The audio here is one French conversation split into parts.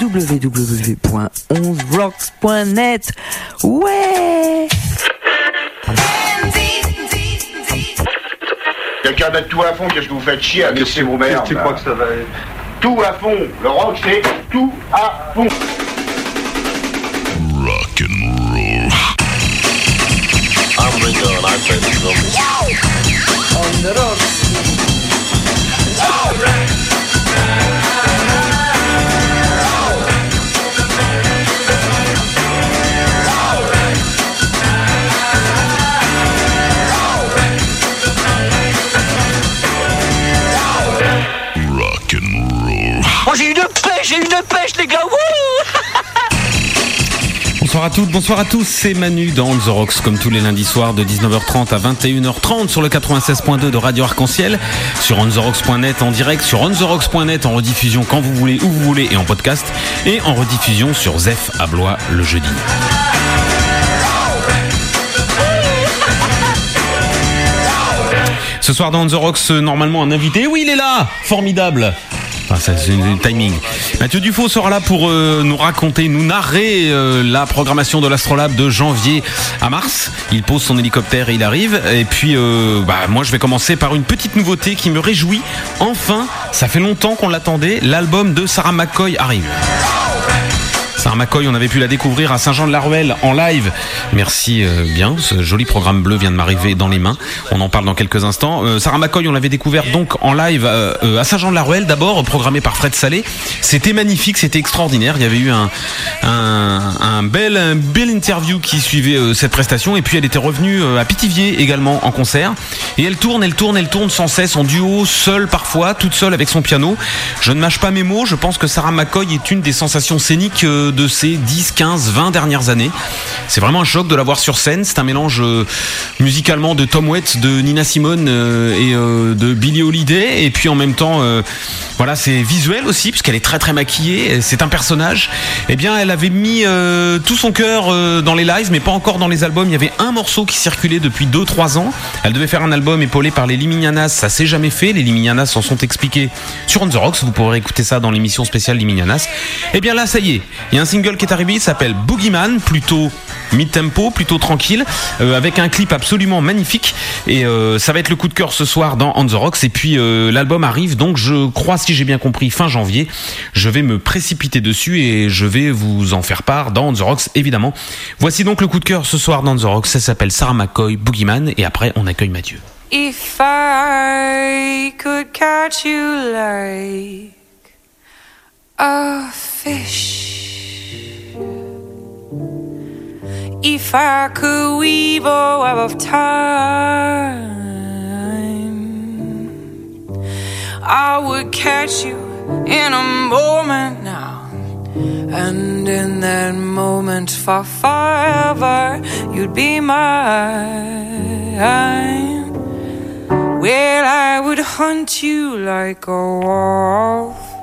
www.11rocks.net. Ouais Quelqu'un mettre tout à fond, qu'est-ce que vous faites chier à laisser vos mères Tu crois que ça va être Tout à fond Le rock, c'est tout à fond bonsoir à tous, c'est Manu dans The Rocks comme tous les lundis soirs de 19h30 à 21h30 sur le 96.2 de Radio Arc-en-Ciel, sur ontherocks.net en direct, sur ontherocks.net en rediffusion quand vous voulez, où vous voulez et en podcast, et en rediffusion sur Zef à Blois le jeudi. Ce soir dans The Rocks, euh, normalement un invité. Oui, il est là Formidable C'est timing. Mathieu Dufaux sera là pour euh, nous raconter, nous narrer euh, la programmation de l'Astrolabe de janvier à mars. Il pose son hélicoptère et il arrive. Et puis, euh, bah, moi, je vais commencer par une petite nouveauté qui me réjouit. Enfin, ça fait longtemps qu'on l'attendait. L'album de Sarah McCoy arrive. Sarah McCoy, on avait pu la découvrir à Saint-Jean-de-la-Ruelle en live. Merci euh, bien, ce joli programme bleu vient de m'arriver dans les mains. On en parle dans quelques instants. Euh, Sarah McCoy, on l'avait découvert donc en live euh, à Saint-Jean-de-la-Ruelle d'abord, programmé par Fred Salé. C'était magnifique, c'était extraordinaire. Il y avait eu un, bel, interview qui suivait cette prestation. Et puis elle était revenue à Pithiviers également en concert. Et elle tourne, elle tourne, elle tourne sans cesse en duo, seule parfois, toute seule avec son piano. Je ne mâche pas mes mots, je pense que Sarah McCoy est une des sensations scéniques de ces 10, 15, 20 dernières années. C'est vraiment un choc de la voir sur scène. C'est un mélange euh, musicalement de Tom Waits, de Nina Simone euh, et euh, de Billie Holiday. Et puis en même temps, voilà, c'est visuel aussi, puisqu'elle est très très maquillée. C'est un personnage. Eh bien, elle avait mis tout son cœur dans les lives, mais pas encore dans les albums. Il y avait un morceau qui circulait depuis 2-3 ans. Elle devait faire un album épaulé par les Liminianas. Ça s'est jamais fait. Les Liminianas s'en sont expliqués sur On The Rocks. Vous pourrez écouter ça dans l'émission spéciale Liminianas. Eh bien là, ça y est. Il y a un single qui est arrivé. Il s'appelle Boogeyman, plutôt mid-tempo, plutôt tranquille, euh, avec un clip absolument magnifique. Et euh, ça va être le coup de cœur ce soir dans On The Rocks. Et puis euh, l'album arrive, donc je crois, si j'ai bien compris, fin janvier. Je vais me précipiter dessus et je vais vous en faire part dans On The Rocks, évidemment. Voici donc le coup de cœur ce soir dans On The Rocks. Ça s'appelle Sarah McCoy, Boogeyman. Et après, on accueille Mathieu. If I could catch you like a fish, if I could weave a web of time, I would catch you in a moment now. And in that moment for forever, you'd be mine. Well, I would hunt you like a wolf.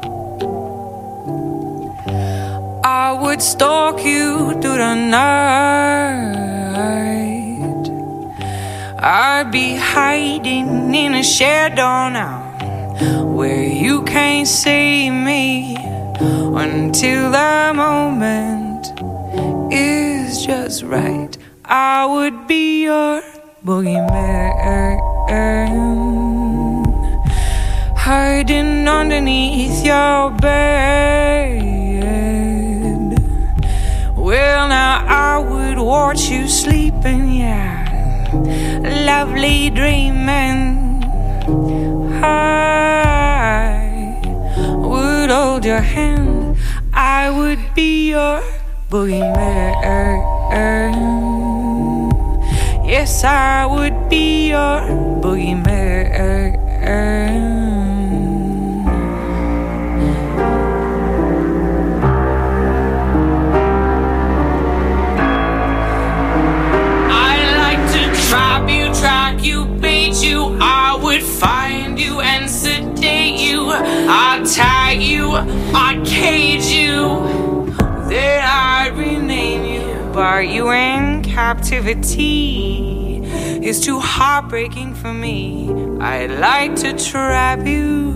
Would stalk you through the night. I'd be hiding in a shadow now where you can't see me until the moment is just right. I would be your boogeyman, hiding underneath your bed. Well, now I would watch you sleeping, yeah, lovely dreaming. I would hold your hand. I would be your boogeyman. Yes, I would be your boogeyman. you, I would find you and sedate you. I'd tie you, I'd cage you. Then I'd rename you. But you in captivity is too heartbreaking for me. I'd like to trap you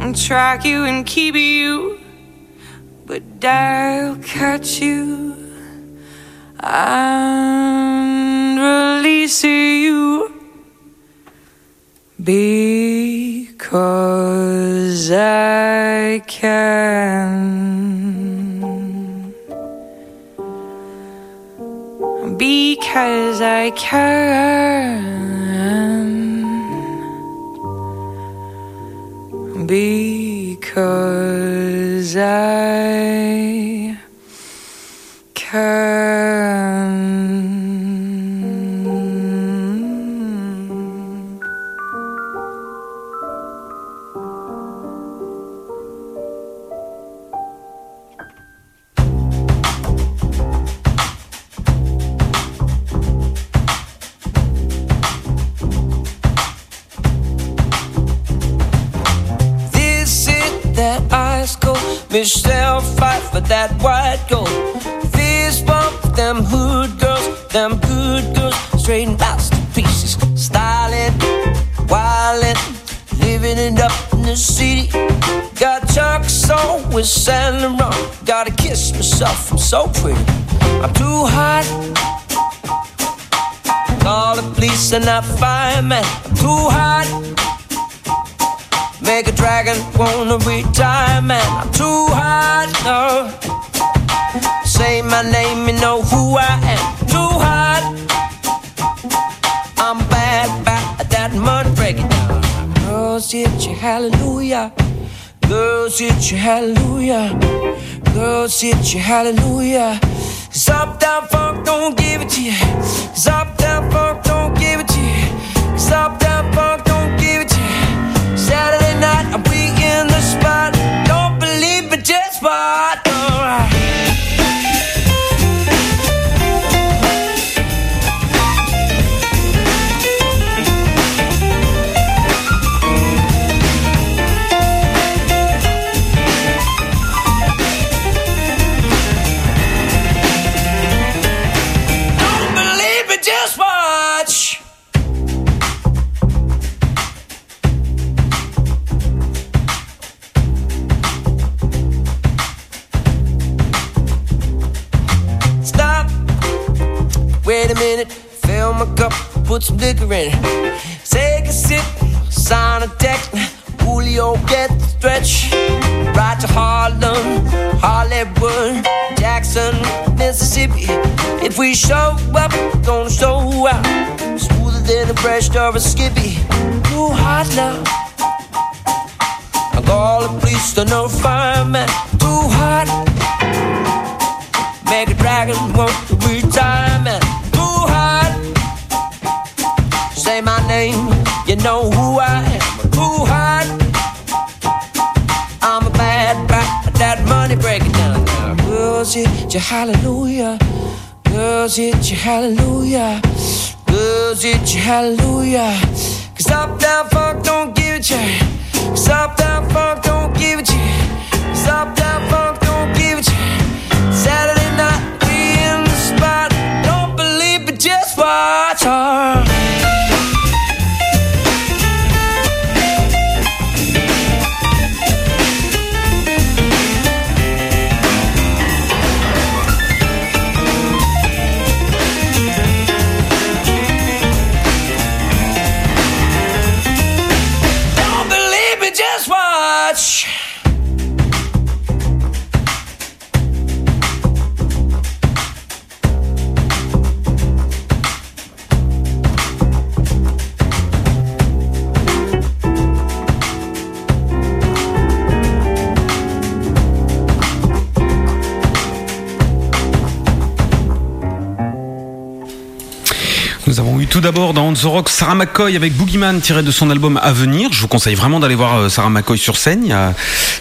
and track you and keep you, but I'll catch you and release you because I can. Because I can. Because I can. Michelle fight for that white gold. Fist bump, them hood girls, them good girls, straighten masterpieces. Styling, wildin', living it up in the city. Got Chuck's on with Saint Laurent. Gotta kiss myself, I'm so pretty. I'm too hot. Call the police and I fireman. I'm too hot. Make a dragon wanna retire, man. I'm too hot, no. Say my name, you know who I am. Too hot. I'm bad, bad, that money break it down. Girls hit you, hallelujah. Girls hit you, hallelujah. Girls hit you, hallelujah. Cause up down funk don't give it to you. Cause up down funk don't give it to you. Cause up down funk don't give it to you. Saturday night, we in the spot. Don't believe it, just what? Put some liquor in. Take a sip. Sign a text. Julio get the stretch. Right to Harlem, Hollywood, Jackson, Mississippi. If we show up, gonna show out. Smoother than a fresh or a skippy. Too hot now. I call the police to no fireman. Too hot. Make a dragon want to retire, Say my name, you know who I am. Too hot. I'm a bad bat, that money breaking down. Girls hit you, hallelujah. Girls hit you, hallelujah. Girls hit you, hallelujah. Cause up down funk don't give it you. Cause up down funk don't give it you. Cause up down funk don't give it you. Saturday tout d'abord dans On the Rock Sarah McCoy avec Boogeyman tiré de son album à venir. Je vous conseille vraiment d'aller voir euh, Sarah McCoy sur scène.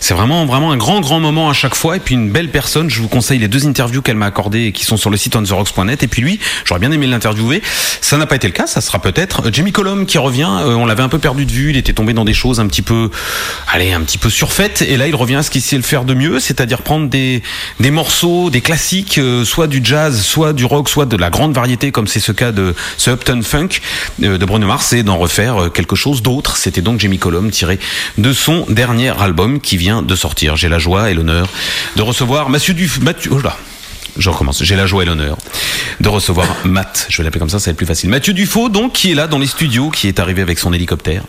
C'est vraiment vraiment un grand grand moment à chaque fois et puis une belle personne. Je vous conseille les deux interviews qu'elle m'a accordées et qui sont sur le site ontherocks.net. Et puis lui, j'aurais bien aimé l'interviewer. Ça n'a pas été le cas. Ça sera peut-être Jamie Colom qui revient. Euh, on l'avait un peu perdu de vue. Il était tombé dans des choses un petit peu, allez, un petit peu surfaites. Et là, il revient à ce qu'il sait le faire de mieux, c'est-à-dire prendre des des morceaux, des classiques, euh, soit du jazz, soit du rock, soit de la grande variété, comme c'est ce cas de ce Upton Funk euh, de Bruno Mars, et d'en refaire euh, quelque chose d'autre. C'était donc Jamie Colom tiré de son dernier album qui vient de sortir. J'ai la joie et l'honneur de recevoir Mathieu Duf, Mathieu, oh là. Je recommence. J'ai la joie et l'honneur de recevoir Matt. Je vais l'appeler comme ça, ça va être plus facile. Mathieu Dufaux, donc, qui est là dans les studios, qui est arrivé avec son hélicoptère.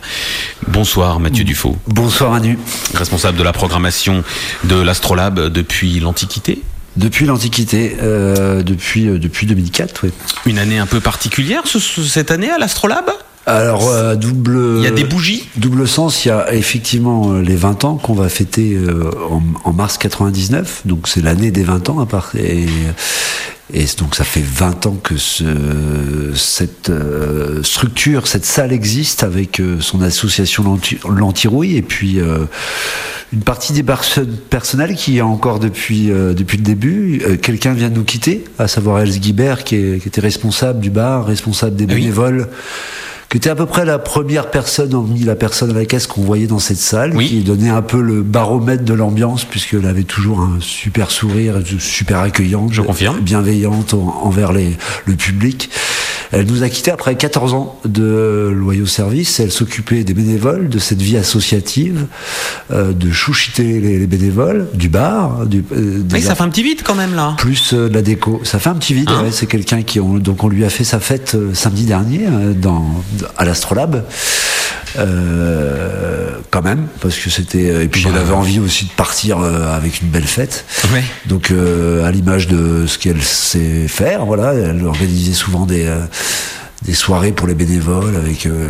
Bonsoir, Mathieu Dufaux, Bonsoir Manu. responsable de la programmation de l'Astrolabe depuis l'Antiquité. Depuis l'Antiquité, euh, depuis, euh, depuis 2004, oui. Une année un peu particulière ce- ce- cette année à l'Astrolabe? Alors, euh, double. Il y a des bougies Double sens, il y a effectivement euh, les 20 ans qu'on va fêter euh, en, en mars 99, donc c'est l'année des 20 ans à part. Et, et donc ça fait 20 ans que ce, cette euh, structure, cette salle existe avec euh, son association L'Anti- L'Antirouille et puis euh, une partie des perso- personnels qui est encore depuis, euh, depuis le début. Euh, Quelqu'un vient de nous quitter, à savoir Els Guibert qui, est- qui était responsable du bar, responsable des Ah oui. Qui était à peu près la première personne, hormis la personne à la caisse qu'on voyait dans cette salle, Oui. qui donnait un peu le baromètre de l'ambiance, puisqu'elle avait toujours un super sourire, super accueillante, Je confirme. bienveillante en- envers les, le public. Elle nous a quittés après 14 ans de loyaux services. Elle s'occupait des bénévoles, de cette vie associative, euh, de chouchiter les, les bénévoles, du bar, du, euh, des Oui, ça fait un petit vide quand même là. plus euh, de la déco. Ça fait un petit vide. Hein ouais, c'est quelqu'un qui on, donc on lui a fait sa fête euh, samedi dernier euh, dans à l'Astrolabe. Euh, quand même parce que c'était euh, et puis elle avait envie aussi de partir euh, avec une belle fête Ouais. donc euh, à l'image de ce qu'elle sait faire voilà elle organisait souvent des euh, des soirées pour les bénévoles avec euh,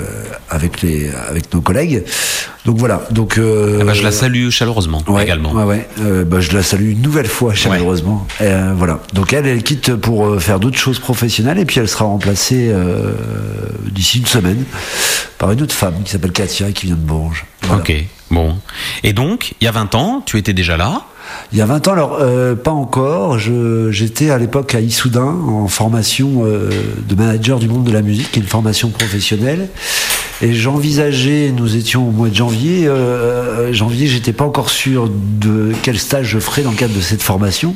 avec les avec nos collègues donc voilà donc euh, Eh ben, je la salue chaleureusement Ouais, également. Ouais, ouais. Euh, bah, je la salue une nouvelle fois, chaleureusement. Euh, voilà. Donc elle, elle quitte pour euh, faire d'autres choses professionnelles et puis elle sera remplacée euh, d'ici une semaine par une autre femme qui s'appelle Katia qui vient de Bourges. Voilà. Ok, bon. Et donc, il y a 20 ans, tu étais déjà là. Il y a 20 ans, alors euh, pas encore. J'étais à l'époque à Issoudun en formation euh, de manager du monde de la musique, une formation professionnelle. Et j'envisageais, nous étions au mois de janvier, euh, janvier, j'étais pas encore sûr de quel stage je ferais dans le cadre de cette formation,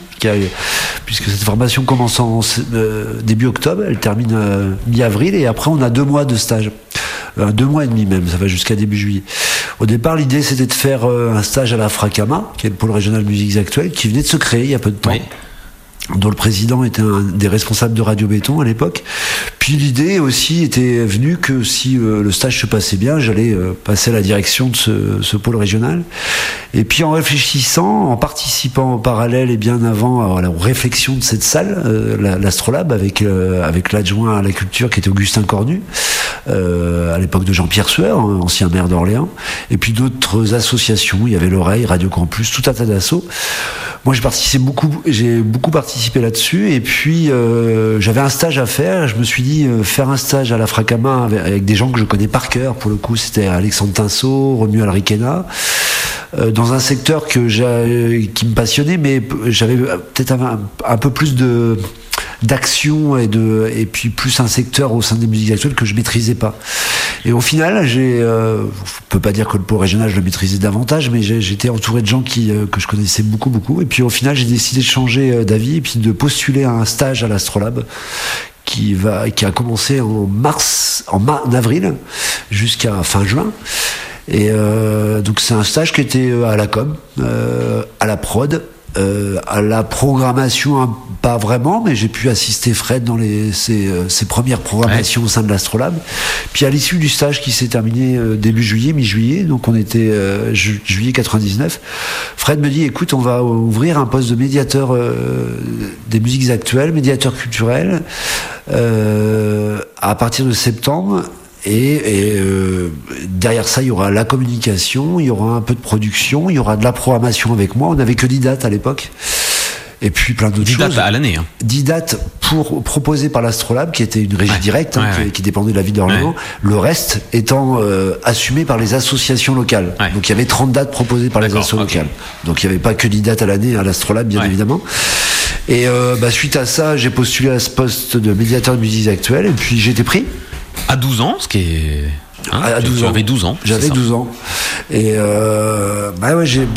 puisque cette formation commence en euh, début octobre, elle termine euh, mi-avril, et après on a deux mois de stage. Euh, deux mois et demi même, ça va jusqu'à début juillet. Au départ, l'idée c'était de faire euh, un stage à la Fracama, qui est le pôle régional musiques actuelles, qui venait de se créer il y a peu de temps. Dont le président était un des responsables de Radio Béton à l'époque. Puis l'idée aussi était venue que si euh, le stage se passait bien, j'allais euh, passer à la direction de ce, ce pôle régional. Et puis en réfléchissant, en participant en parallèle et bien avant à la réflexion de cette salle, euh, la- l'Astrolabe, avec, euh, avec l'adjoint à la culture qui était Augustin Cornu, à l'époque de Jean-Pierre Sueur, hein, ancien maire d'Orléans, et puis d'autres associations, il y avait l'Oreille, Radio Campus, tout un tas d'assauts. Moi, j'ai participé beaucoup, j'ai beaucoup participé là-dessus, et puis euh, j'avais un stage à faire. Je me suis dit euh, faire un stage à la Fracama avec, des gens que je connais par cœur. Pour le coup, c'était Alexandre Tinceau, Romuald Riquena, euh, dans un secteur que qui me passionnait, mais j'avais peut-être un peu plus de d'action et de et puis plus un secteur au sein des musiques actuelles que je maîtrisais pas. Et au final, j'ai, euh, je peux pas dire que le pôle régional je le maîtrisais davantage, mais j'étais entouré de gens qui euh, que je connaissais beaucoup beaucoup. Et puis au final, j'ai décidé de changer euh, d'avis et puis de postuler à un stage à l'Astrolabe qui va qui a commencé en mars, en, ma- en avril jusqu'à fin juin. Et euh, donc c'est un stage qui était euh, à la com, euh, à la prod, euh, à la programmation hein, pas vraiment, mais j'ai pu assister Fred dans les, ses, euh, ses premières programmations au sein de l'Astrolabe. Puis à l'issue du stage qui s'est terminé euh, début juillet, mi-juillet, donc on était euh, ju- juillet 99, Fred me dit écoute, on va ouvrir un poste de médiateur euh, des musiques actuelles, médiateur culturel, à partir de septembre. Et, et, euh, derrière ça, il y aura la communication, il y aura un peu de production, il y aura de la programmation avec moi. On n'avait que 10 dates à l'époque. Et puis plein d'autres 10 choses. dates à l'année. hein. 10 dates pour proposer par l'Astrolabe, qui était une régie Ouais. directe, hein, Ouais, qui, ouais. qui dépendait de la ville d'Orléans. Le reste étant euh, assumé par les associations locales. Ouais. Donc il y avait 30 dates proposées par les associations locales. Donc il n'y avait pas que 10 dates à l'année à l'Astrolabe, bien Ouais. évidemment. Et euh, bah, suite à ça, j'ai postulé à ce poste de médiateur de musique actuelle, et puis j'ai été pris. À 12 ans, ce qui est. hein, à tu- 12 tu ans. avais 12 ans. J'avais ça. 12 ans. Et euh, bah ouais, j'ai,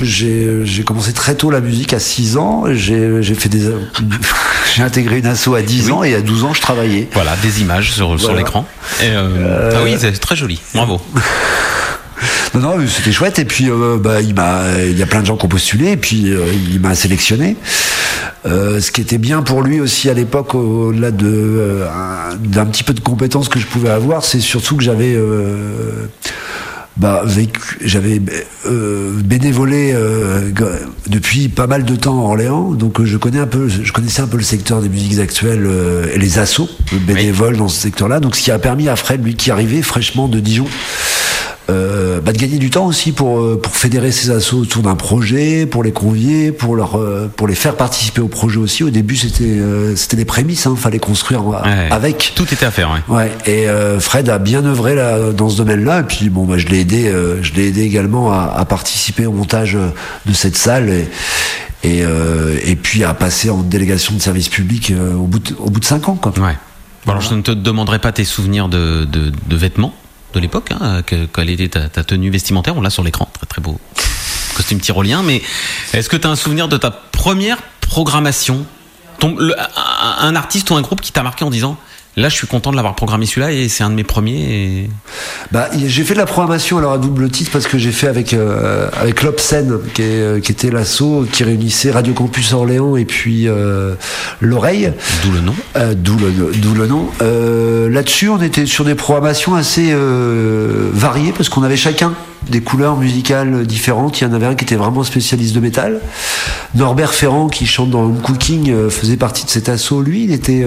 commencé très tôt la musique à 6 ans. J'ai, fait des, j'ai intégré une asso à 10 ans et à 12 ans je travaillais. Voilà, des images sur, sur Voilà. l'écran. Et, euh, Ah oui, c'est très joli. Bravo. Non, non, mais c'était chouette. Et puis, euh, bah, il m'a, il y a plein de gens qui ont postulé. Et puis, euh, il m'a sélectionné. Euh, ce qui était bien pour lui aussi à l'époque, au-delà de euh, un- d'un petit peu de compétences que je pouvais avoir, c'est surtout que j'avais bah, vécu, j'avais euh, bénévolé euh, depuis pas mal de temps à Orléans, donc je connais un peu, je connaissais un peu le secteur des musiques actuelles euh, et les assos bénévoles dans ce secteur-là. Donc, ce qui a permis à Fred, lui qui arrivait fraîchement de Dijon, euh, bah, de gagner du temps aussi pour euh, pour fédérer ces assos autour d'un projet, pour les convier, pour leur euh, pour les faire participer au projet aussi. Au début, c'était euh, c'était des prémices, hein, fallait construire euh, Ouais. avec. Tout était à faire, ouais. Ouais, et euh, Fred a bien œuvré là, dans ce domaine-là, et puis bon, bah, je l'ai aidé, euh, je l'ai aidé également à, à participer au montage de cette salle et et, euh, et puis à passer en délégation de service public euh, au bout de, au bout de cinq ans, quoi. Ouais. Alors, je ne te demanderai pas tes souvenirs de, de, de vêtements de l'époque, hein, que- quelle était ta, tenue vestimentaire. On l'a sur l'écran, très très beau costume tyrolien. Mais est-ce que tu as un souvenir de ta première programmation? Un artiste ou un groupe qui t'a marqué en disant Là, je suis content de l'avoir programmé celui-là et c'est un de mes premiers. et- Bah, j'ai fait de la programmation alors à double titre parce que j'ai fait avec euh, avec l'Obscène qui, est, euh, qui était l'asso qui réunissait Radio Campus Orléans et puis euh, l'oreille. D'où le nom. Euh, d'où le, d'où le nom. Là-dessus, on était sur des programmations assez variées parce qu'on avait chacun des couleurs musicales différentes. Il y en avait un qui était vraiment spécialiste de métal. Norbert Ferrand, qui chante dans Home Cooking, faisait partie de cet assaut. Lui, il était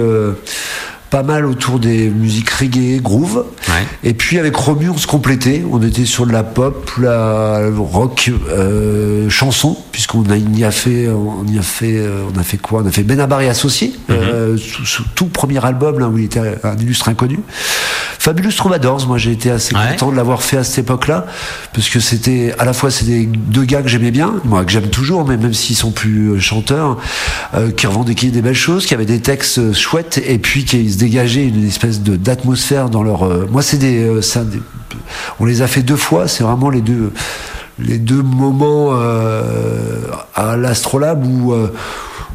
pas mal autour des musiques reggae, groove. Ouais. Et puis avec Romu, on se complétait. On était sur de la pop, la rock, euh, chanson, puisqu'on a, y a fait, on y a fait, euh, on a fait quoi? On a fait Benabar et Associés, euh, sous, sous tout premier album là où il était un illustre inconnu. Fabulous Troubadours, moi j'ai été assez Ouais. content de l'avoir fait à cette époque-là, parce que c'était à la fois c'est des deux gars que j'aimais bien, moi que j'aime toujours, mais même s'ils sont plus euh, chanteurs, euh, qui revendiquaient des belles choses, qui avaient des textes euh, chouettes, et puis qui dégageaient une espèce de d'atmosphère dans leur. euh, moi c'est des, euh, des- on les a fait deux fois, c'est vraiment les deux les deux moments euh, à l'Astrolabe où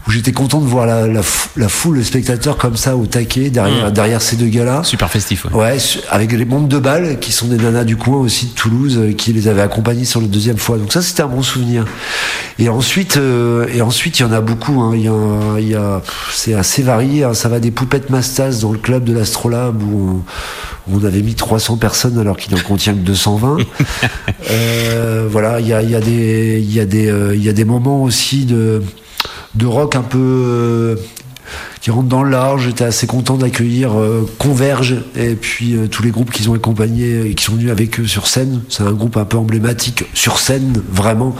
où j'étais content de voir la, la, la foule, les spectateurs comme ça au taquet derrière, derrière ces deux gars-là. Super festif. Ouais. Avec les mondes de balles qui sont des nanas du coin aussi de Toulouse euh, qui les avaient accompagnés sur la deuxième fois. Donc ça c'était un bon souvenir. Et ensuite, euh, et ensuite il y en a beaucoup. hein. Il y a, il y a, c'est assez varié. hein. Ça va des poupettes Mastas dans le club de l'Astrolabe où on, avait mis 300 personnes alors qu'il n'en contient que 220. Euh, voilà, il y a, il y a des, il y a des, euh, il y a des moments aussi de de rock un peu euh, qui rentrent dans le large. J'étais assez content d'accueillir euh, Converge et puis euh, tous les groupes qu'ils ont accompagnés et qui sont venus avec eux sur scène. C'est un groupe un peu emblématique sur scène, vraiment.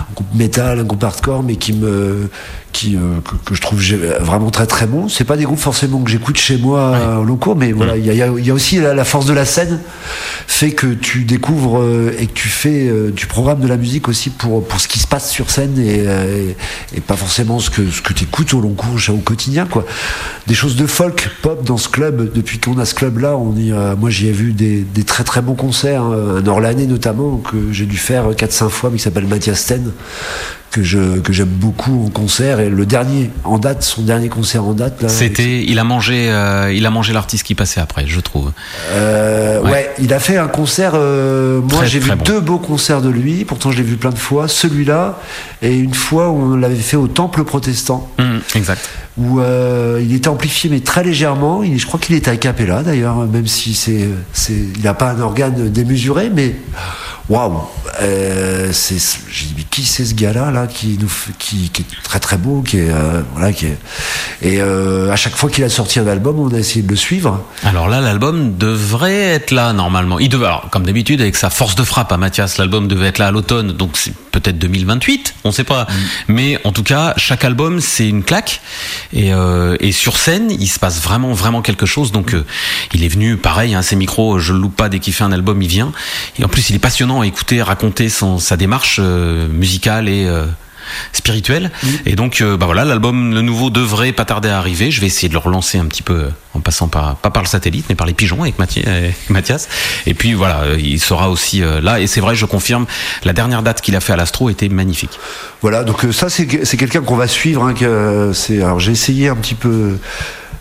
Un groupe métal, un groupe hardcore, mais qui me qui euh, que, que je trouve vraiment très très bon. C'est pas des groupes forcément que j'écoute chez moi euh, au long cours, mais voilà, il y a, y y aussi la, la force de la scène fait que tu découvres euh, et que tu fais euh, du programme de la musique aussi pour pour ce qui se passe sur scène et, euh, et, et pas forcément ce que ce que tu écoutes au long cours au quotidien quoi. Des choses de folk pop dans ce club depuis qu'on a ce club là, on y moi j'y ai vu des, des très très bons concerts, hein, un Orlanais notamment que j'ai dû faire 4-5 fois mais qui s'appelle Mathias Sten que je que j'aime beaucoup en concert et le dernier en date son dernier concert en date C'était, il a mangé, euh, il a mangé l'artiste qui passait après, je trouve. Euh, ouais. Ouais. il a fait un concert. euh, moi, j'ai vu bon. deux beaux concerts de lui. Pourtant, je l'ai vu plein de fois. Celui-là et une fois où on l'avait fait au Temple Protestant, Hum, exact. où euh, il était amplifié mais très légèrement. Il, je crois qu'il était a cappella d'ailleurs, même si c'est, c'est, il n'a pas un organe démesuré, mais waouh, Euh, c'est, j'ai dit mais qui c'est ce gars-là là qui nous, qui, qui est très très beau, qui est euh, voilà, qui est. Et euh, à chaque fois qu'il a sorti un album, on a essayé de le suivre. Alors là, l'album devrait être là normalement. Il devait, alors, comme d'habitude, avec sa force de frappe à Mathias, l'album devait être là à l'automne, donc c'est peut-être 2028, on sait pas. Mais en tout cas, chaque album c'est une claque. Et, euh, et sur scène, il se passe vraiment, vraiment quelque chose. Donc, il est venu, pareil, hein, ses micros, je le loupe pas dès qu'il fait un album, il vient. Et en plus, il est passionnant écouter, raconter son, sa démarche euh, musicale et euh, spirituelle. Et donc, euh, bah voilà, l'album, le nouveau devrait pas tarder à arriver. Je vais essayer de le relancer un petit peu euh, en passant par, pas par le satellite, mais par les pigeons avec Mathi- Mathias. Et puis voilà, il sera aussi là. Et c'est vrai, je confirme, la dernière date qu'il a fait à l'Astro était magnifique. Voilà, donc ça c'est quelqu'un qu'on va suivre. Hein, que, alors j'ai essayé un petit peu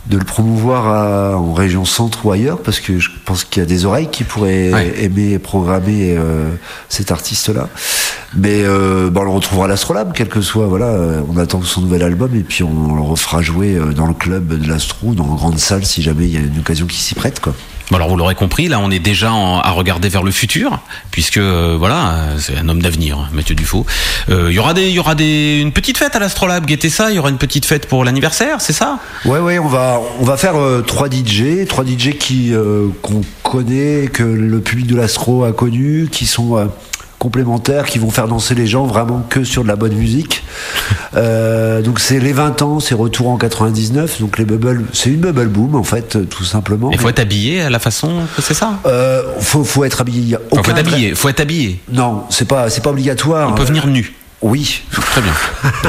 de le promouvoir à- en région centre ou ailleurs parce que je pense qu'il y a des oreilles qui pourraient Ouais. aimer programmer euh, cet artiste-là. Mais euh, bah, on le retrouvera à l'Astrolabe, quel que soit. Voilà, euh, on attend son nouvel album et puis on, le refera jouer euh, dans le club de l'Astro, dans une grande salle si jamais il y a une occasion qui s'y prête, quoi. Alors vous l'aurez compris, là on est déjà en- à regarder vers le futur, puisque euh, voilà, c'est un homme d'avenir, Mathieu Dufaux. Euh, Il y aura des, y aura des, une petite fête à l'Astrolabe, guettez ça. Il y aura une petite fête pour l'anniversaire, c'est ça? Ouais, ouais, on va, on va faire euh, trois DJ, trois DJ qui euh, qu'on connaît, que le public de l'Astro a connu, qui sont euh, complémentaires, qui vont faire danser les gens vraiment que sur de la bonne musique. Euh, donc c'est les 20 ans, c'est retour en 99, donc les bubbles, c'est une bubble boom en fait, euh, tout simplement. Il faut être habillé à la façon que c'est ça? Euh, faut, faut être habillé. Il faut être habillé, faut être habillé. Non, c'est pas, c'est pas obligatoire. On peut venir nu. Oui. Très bien.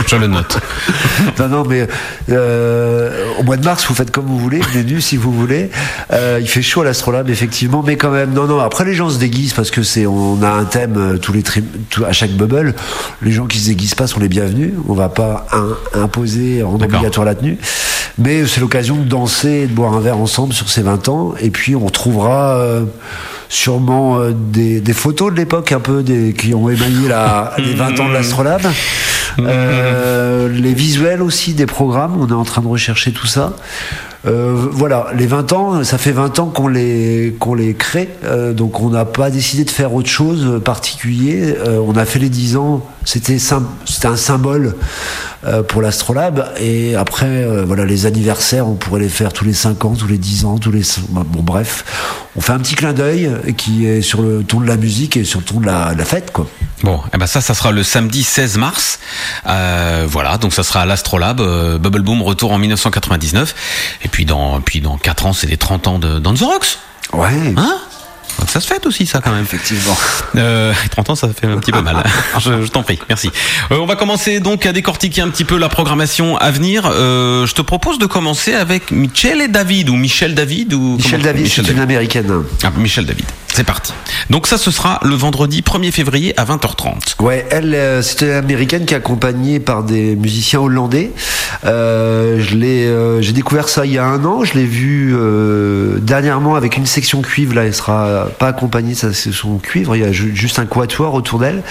Je le note. non, non, mais euh, au mois de mars, vous faites comme vous voulez, venez nu si vous voulez. Euh, il fait chaud à l'Astrolabe, effectivement, mais quand même, non, non. Après, les gens se déguisent parce que c'est, on a un thème euh, tous les tout- à chaque bubble. Les gens qui se déguisent pas sont les bienvenus. On va pas un- imposer, rendre obligatoire la tenue, mais c'est l'occasion de danser, et de boire un verre ensemble sur ces 20 ans, et puis on retrouvera. euh, sûrement euh, des, des photos de l'époque un peu des, qui ont émaillé la, les 20 ans de l'Astrolabe. Euh, les visuels aussi des programmes, on est en train de rechercher tout ça. Euh, voilà, les 20 ans, ça fait 20 ans qu'on les, qu'on les crée, euh, donc on n'a pas décidé de faire autre chose particulier. Euh, on a fait les 10 ans, c'était un symbole pour l'Astrolabe, et après, voilà, les anniversaires, on pourrait les faire tous les 5 ans, tous les 10 ans, tous les. Bon, bref, on fait un petit clin d'œil qui est sur le ton de la musique et sur le ton de la, de la fête, quoi. Bon, eh ben ça, ça sera le samedi 16 mars. Euh, voilà, donc ça sera à l'Astrolabe. euh, Bubble Boom retour en 1999. Et puis dans, puis dans 4 ans, c'est les 30 ans de Dans the Rocks. Ouais, Hein? Donc ça se fête aussi, ça, quand même. effectivement. Euh, 30 ans, ça fait un petit peu mal. je je t'en prie, merci. Euh, on va commencer donc à décortiquer un petit peu la programmation à venir. Euh, je te propose de commencer avec Michel et David, ou Michel David, ou... Michel David, Michel c'est une américaine. Ah, Michel David. C'est parti. Donc ça, ce sera le vendredi 1er février à 20h30. Ouais, elle, euh, c'était une américaine qui est accompagnée par des musiciens hollandais. Euh, je l'ai, euh, j'ai découvert ça il y a un an. Je l'ai vue dernièrement avec une section cuivre. Là, elle sera pas accompagnée de section cuivre. Il y a ju- juste un quatuor autour d'elle.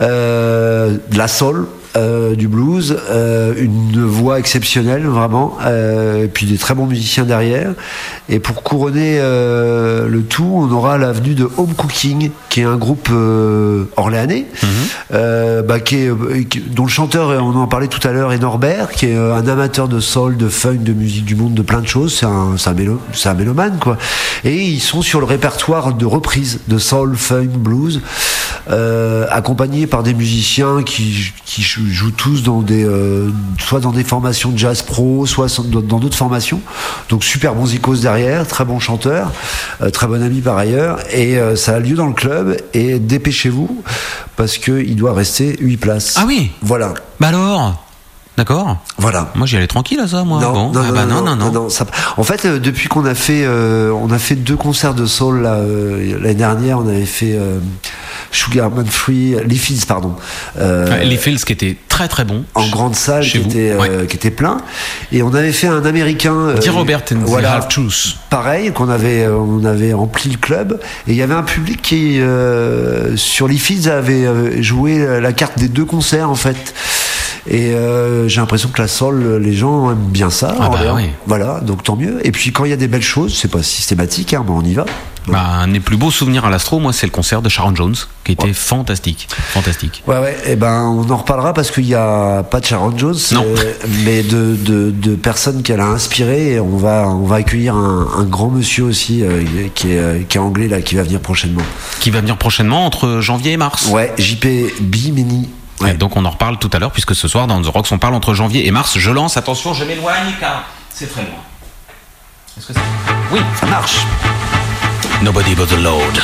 Euh, de la soul. Euh, du blues, euh, une voix exceptionnelle vraiment, euh, et puis des très bons musiciens derrière. Et pour couronner euh, le tout, on aura l'avenue de Home Cooking, qui est un groupe euh, orléanais, euh, bah, qui est, dont le chanteur, on en parlait tout à l'heure, est Norbert, qui est un amateur de soul, de funk, de musique du monde, de plein de choses. C'est un, c'est un, mélo- un mélomane, quoi. Et ils sont sur le répertoire de reprises de soul, funk, blues, euh, accompagnés par des musiciens qui, qui jou- jouent tous dans des, euh, soit dans des formations de jazz pro, soit dans d'autres formations. Donc super bons icônes derrière, très bons chanteurs, euh, très bon ami par ailleurs. Et ça a lieu dans le club. Et dépêchez-vous parce que il doit rester 8 places. Ah oui? Voilà, Bah alors? D'accord. voilà. Moi, j'y allais tranquille à ça, moi. Non, bon, non, ah non, bah non, non, non, non. ça- en fait, euh, depuis qu'on a fait, euh, on a fait deux concerts de soul là, euh, l'année dernière, on avait fait euh, Sugarman Free, Lee Fields, pardon, euh, Les Fields qui étaient très très bons. en grande salle Chez qui vous, était, euh, qui était plein, et on avait fait un américain. Dear Robert and the voilà, Truth. pareil qu'on avait euh, on avait rempli le club et il y avait un public qui euh, sur les Fields avait joué la carte des deux concerts en fait Et euh, j'ai l'impression que la Soul, les gens aiment bien ça. Ah bah oui. Voilà, donc tant mieux. Et puis quand il y a des belles choses, c'est pas systématique, hein, mais on y va. Bah, un des plus beaux souvenirs à l'Astro, moi, c'est le concert de Sharon Jones, qui était fantastique. Fantastique. Ouais, ouais, et ben on en reparlera parce qu'il n'y a pas de Sharon Jones, Non. euh, mais de, de, de personnes qu'elle a inspirées. Et on va, on va accueillir un, un grand monsieur aussi euh, qui, est, qui est anglais là, qui va venir prochainement. Qui va venir prochainement entre janvier et mars. Ouais, JP Bimini. Ouais, donc on en reparle tout à l'heure, puisque ce soir, dans The Rocks, on parle entre janvier et mars. Je lance, attention, je m'éloigne, car c'est très loin. Est-ce que ça... Oui, Ça marche. Nobody but the Lord.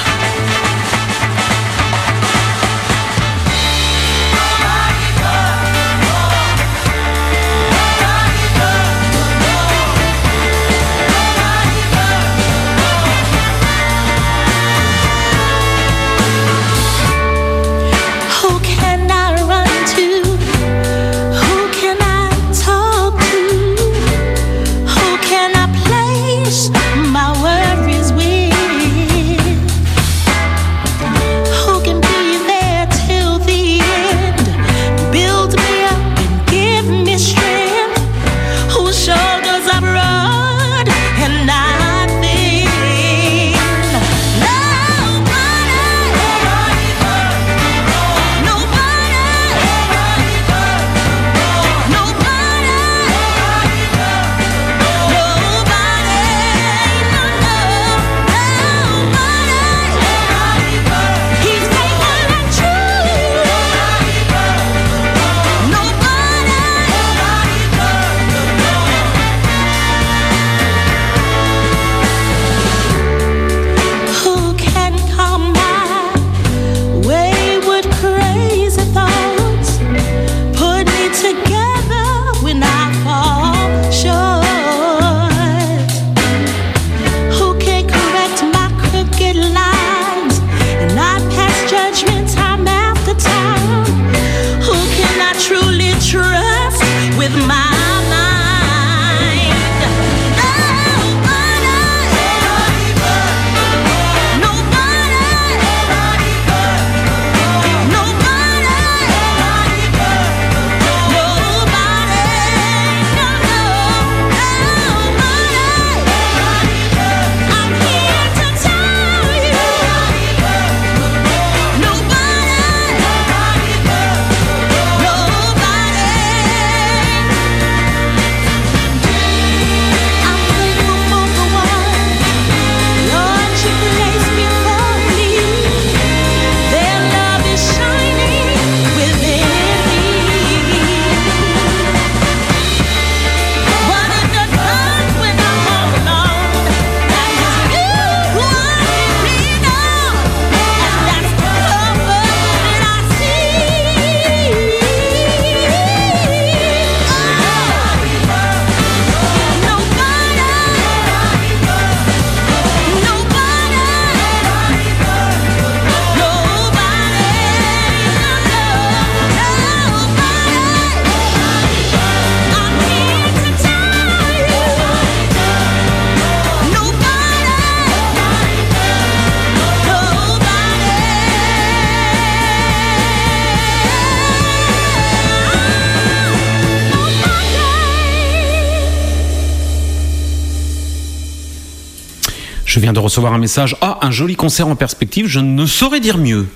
Je viens de recevoir un message. Ah, un joli concert en perspective, je ne saurais dire mieux.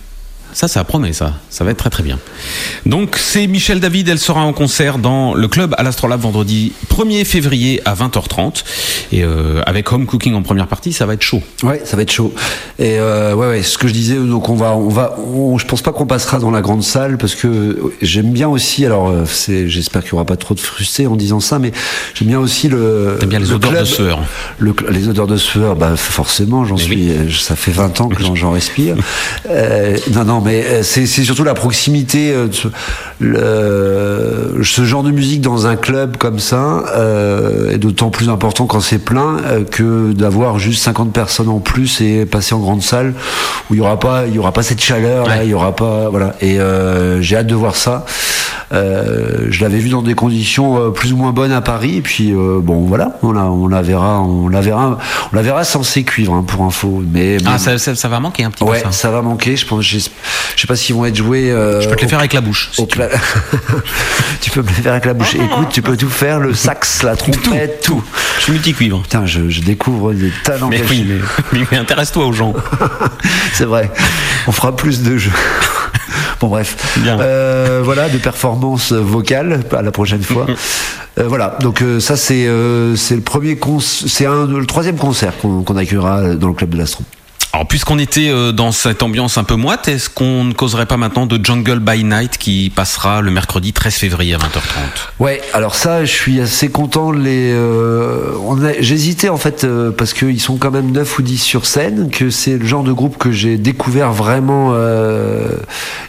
Ça, ça promet, ça. Ça va être très très bien. Donc, c'est Michel David. Elle sera en concert dans le club à l'Astrolabe vendredi 1er février à 20h30. Et euh, avec Home Cooking en première partie, ça va être chaud. Ouais, ça va être chaud. Et euh, ouais, ouais, ce que je disais, donc on va, on va, on- je pense pas qu'on passera dans la grande salle parce que j'aime bien aussi. Alors, euh, c'est, j'espère qu'il y aura pas trop de frustrés en disant ça, mais j'aime bien aussi le. T'aimes bien les le odeurs de sueur. Le les odeurs de sueur, bah forcément, j'en suis. oui. euh, Ça fait 20 ans que j'en, j'en respire. Euh, non, non, mais euh, c'est, surtout la proximité, euh, le- ce genre de musique dans un club comme ça euh, est d'autant plus important quand c'est plein euh, que d'avoir juste 50 personnes en plus et passer en grande salle où il y aura pas, il y aura pas cette chaleur, là, il y aura pas, voilà. Et euh, j'ai hâte de voir ça. Euh, je l'avais vu dans des conditions euh, plus ou moins bonnes à Paris. Et puis euh, bon, voilà, on la, on la verra, on la verra, on la verra sans ses cuivres hein, pour info. Mais, Ah, mais- ça, ça, ça va manquer un petit ouais, peu ça. ça va manquer. Je pense, je sais pas s'ils vont être joués. euh, Je peux te les au- faire avec la bouche. si tu veux. cla- tu peux me les faire avec la bouche. Écoute, tu peux tout faire, le sax, la trompette, tout. Je suis multi-cuivre. Putain, je, je découvre des talents Mais cachés. oui, mais, mais intéresse-toi aux gens. C'est vrai. On fera plus de jeux. Bon bref, Bien. Euh, voilà de performances vocales à la prochaine fois. Euh, voilà, donc euh, ça c'est euh, c'est le premier con- c'est un le troisième concert qu'on qu'on accueillera dans le club de l'Astro. Alors, puisqu'on était euh, dans cette ambiance un peu moite, est-ce qu'on ne causerait pas maintenant de Jungle by Night qui passera le mercredi 13 février à 20h30 Ouais, alors ça, je suis assez content. Les, euh, on a- j'hésitais en fait euh, parce qu'ils sont quand même 9 ou 10 sur scène, que c'est le genre de groupe que j'ai découvert vraiment euh,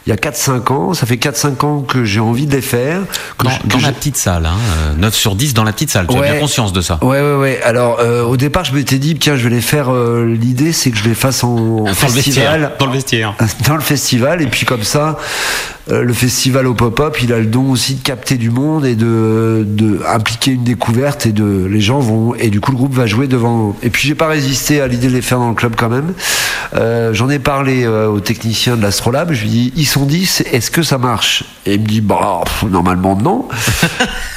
il y a 4-5 ans. Ça fait 4-5 ans que j'ai envie de les faire. que Dans, je- que dans la petite salle, hein, euh, 9 sur 10 dans la petite salle. Tu as bien conscience de ça Ouais, ouais, ouais. Alors, au départ, je m'étais dit, tiens, je vais les faire. L'idée, c'est que je les fasse en, en Dans le festival. vestiaire. Dans le vestiaire. Dans le festival, et puis comme ça, euh, le festival au pop-up, il a le don aussi de capter du monde et de, de impliquer une découverte et de les gens vont et du coup le groupe va jouer devant. Et puis j'ai pas résisté à l'idée de les faire dans le club quand même. Euh, J'en ai parlé euh, au technicien de l'Astrolabe. Je lui dis, ils sont 10, est-ce que ça marche? Et il me dit, bah pff, normalement non.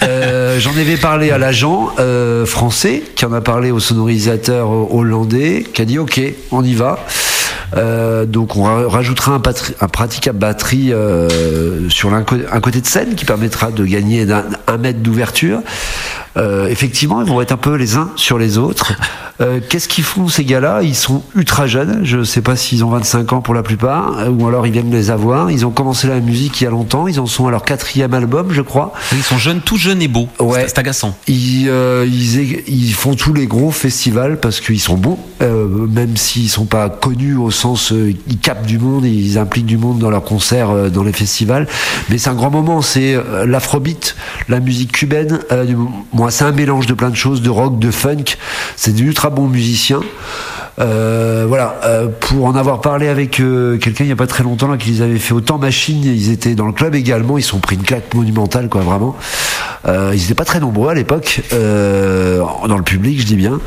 Euh, J'en avais parlé à l'agent euh, français qui en a parlé au sonorisateur hollandais qui a dit ok on y va. Euh, donc on ra- rajoutera un, un praticable batterie euh, sur un côté de scène qui permettra de gagner un mètre d'ouverture. Euh, effectivement, ils vont être un peu les uns sur les autres. Qu'est-ce qu'ils font ces gars-là? Ils sont ultra jeunes. Je sais pas s'ils ont 25 ans pour la plupart, ou alors ils viennent les avoir. Ils ont commencé la musique il y a longtemps. Ils en sont à leur quatrième album, je crois. Ils sont jeunes, tout jeunes et beaux. Ouais. C'est- agaçant. Ils, ils, é- ils font tous les gros festivals parce qu'ils sont bons, même s'ils sont pas connus au sens euh, ils captent du monde, ils impliquent du monde dans leurs concerts, euh, dans les festivals. Mais c'est un grand moment, c'est euh, l'afrobeat, la musique cubaine. moi, c'est un mélange de plein de choses, de rock, de funk. C'est des ultra bons musiciens. Euh, voilà, euh, pour en avoir parlé avec euh, quelqu'un il n'y a pas très longtemps là, qu'ils avaient fait autant machine, ils étaient dans le club également, ils sont pris une claque monumentale quoi vraiment. Euh, ils n'étaient pas très nombreux à l'époque euh, dans le public, je dis bien.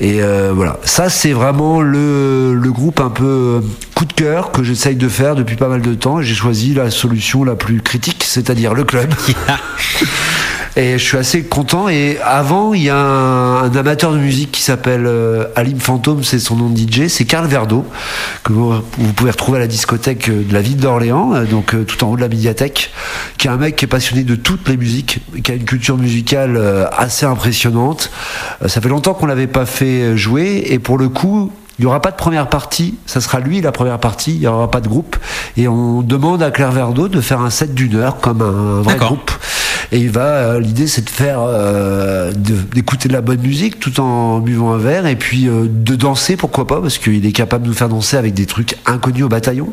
Et euh, voilà, ça c'est vraiment le, le groupe un peu coup de cœur que j'essaye de faire depuis pas mal de temps. J'ai choisi la solution la plus critique, c'est-à-dire le club. Et je suis assez content. Et avant, il y a un, un amateur de musique qui s'appelle euh, Alim Fantôme, c'est son nom de DJ, c'est Carl Verdo, que vous, vous pouvez retrouver à la discothèque euh, de la ville d'Orléans, euh, donc euh, tout en haut de la médiathèque, qui est un mec qui est passionné de toutes les musiques, qui a une culture musicale euh, assez impressionnante. Ça fait longtemps qu'on l'avait pas fait jouer, et pour le coup, il n'y aura pas de première partie, ça sera lui la première partie, il n'y aura pas de groupe. Et on demande à Claire Verdo de faire un set d'une heure comme un vrai groupe. Et il va, euh, l'idée c'est de faire, euh, d'écouter de, la bonne musique tout en buvant un verre et puis euh, de danser, pourquoi pas, parce qu'il est capable de nous faire danser avec des trucs inconnus au bataillon.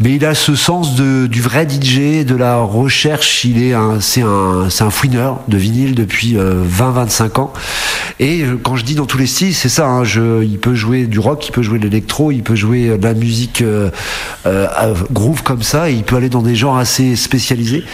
Mais il a ce sens de, du vrai DJ, de la recherche. Il est un, c'est un, c'est un fouineur de vinyle depuis 20-25 ans. Et quand je dis dans tous les styles, c'est ça. hein, je, il peut jouer du rock, il peut jouer de l'électro, il peut jouer de la musique euh, groove comme ça, et il peut aller dans des genres assez spécialisés.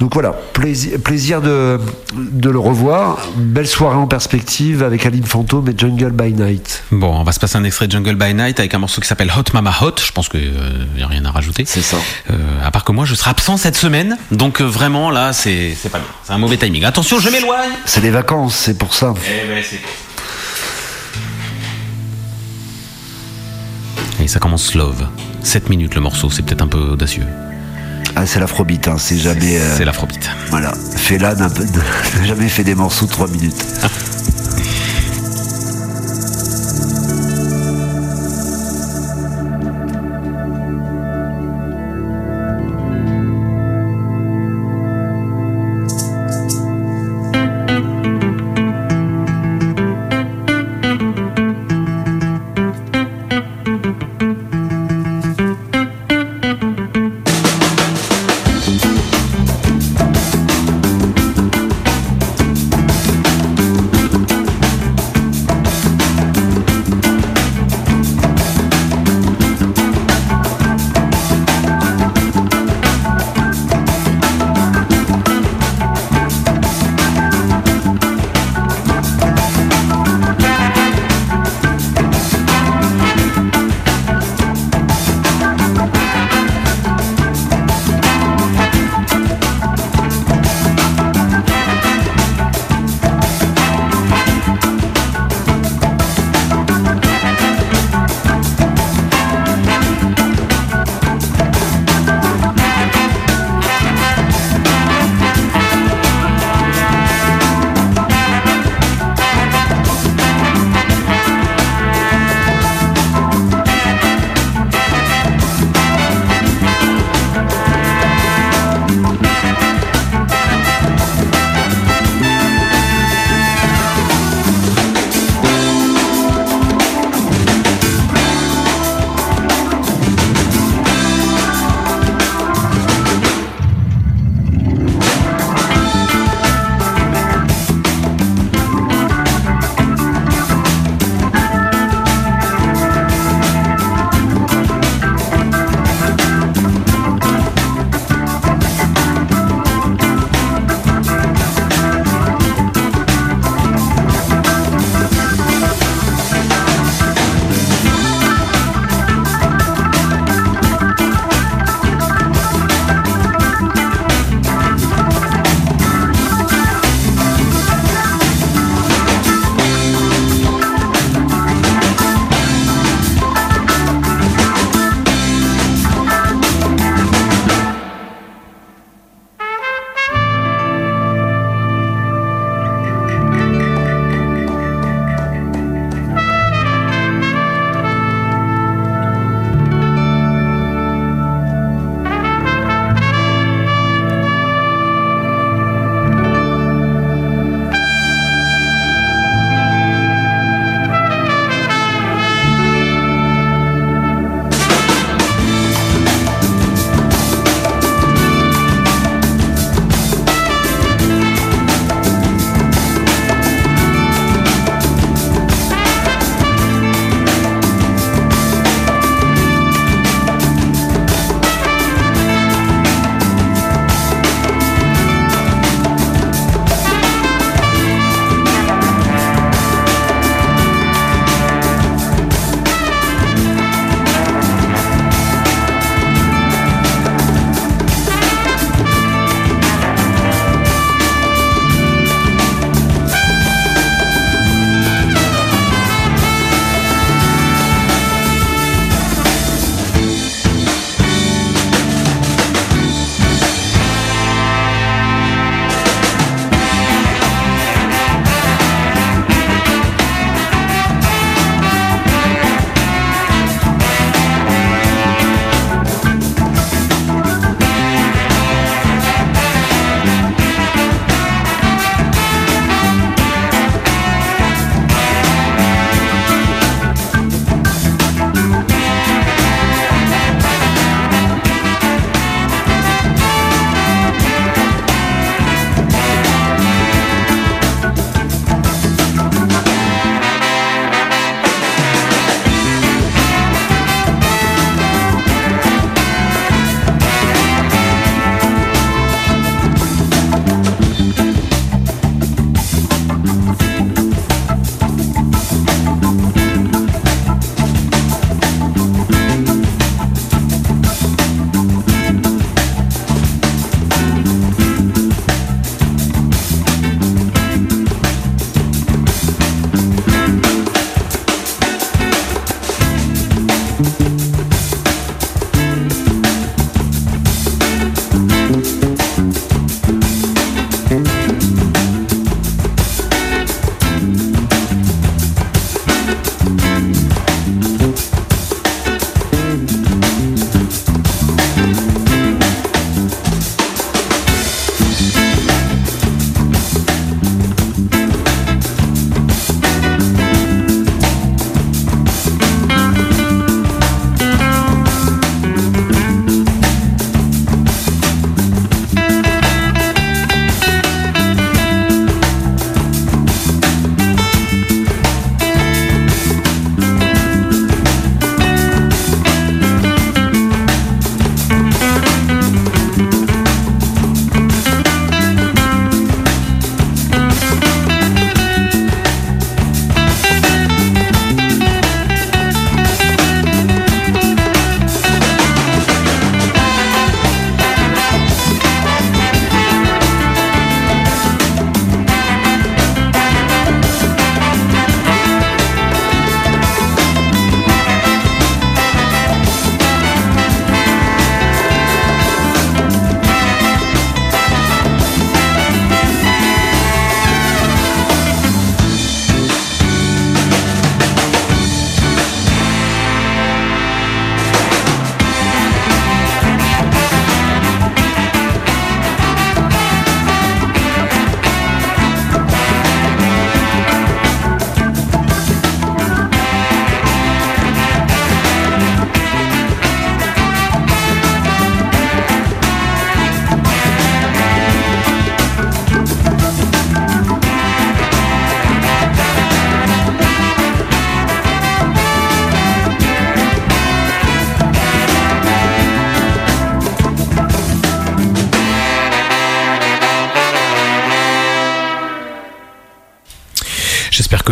Donc voilà, plaisir, plaisir de, de le revoir. Belle soirée en perspective avec Aline Fantôme et Jungle by Night. Bon, on va se passer un extrait de Jungle by Night avec un morceau qui s'appelle Hot Mama Hot. Je pense qu'il n'y a rien à rajouter. C'est ça. Euh, à part que moi, je serai absent cette semaine. Donc euh, vraiment, là, c'est pas bien. C'est un mauvais timing. Attention, je m'éloigne. C'est les vacances, c'est pour ça. Eh ben, c'est Et ça commence Love. 7 minutes le morceau, c'est peut-être un peu audacieux. Ah, c'est l'afrobeat, hein, c'est jamais. euh, C'est l'afrobeat. Voilà, Fela n'a jamais fait des morceaux de 3 minutes.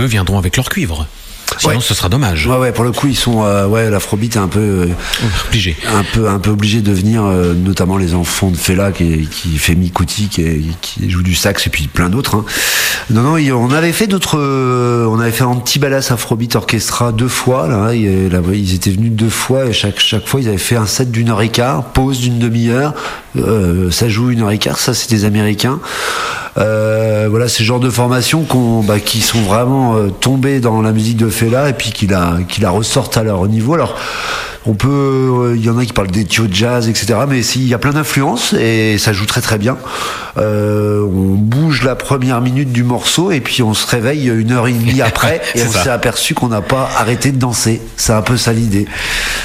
Viendront avec leur cuivre. Sinon, Ouais. ce sera dommage. Ouais, ouais, pour le coup, ils sont, euh, ouais, l'afrobeat est un peu, euh, Obligé. un peu, un peu obligé de venir, euh, notamment les enfants de Fela qui, qui fait Mikuti, qui, qui joue du sax et puis plein d'autres. hein. Non, non, il- on avait fait d'autres, on avait fait un petit balas Afrobeat Orchestra deux fois. Là, et, là, ils étaient venus deux fois et chaque chaque fois ils avaient fait un set d'une heure et quart, pause d'une demi-heure. Ça joue une heure et quart. Ça, c'est des Américains. Euh, voilà, ces genres de formations qu'on, bah, qui sont vraiment euh, tombés dans la musique de Fela et puis qui la, qui la ressortent à leur niveau. Alors, on peut, euh, il y en a qui parlent d'éthio jazz, etc. Mais si, il y a plein d'influences et ça joue très très bien. Euh, on bouge la première minute du morceau et puis on se réveille une heure et demie après et C'est on s'est aperçu qu'on n'a pas arrêté de danser. C'est un peu ça l'idée.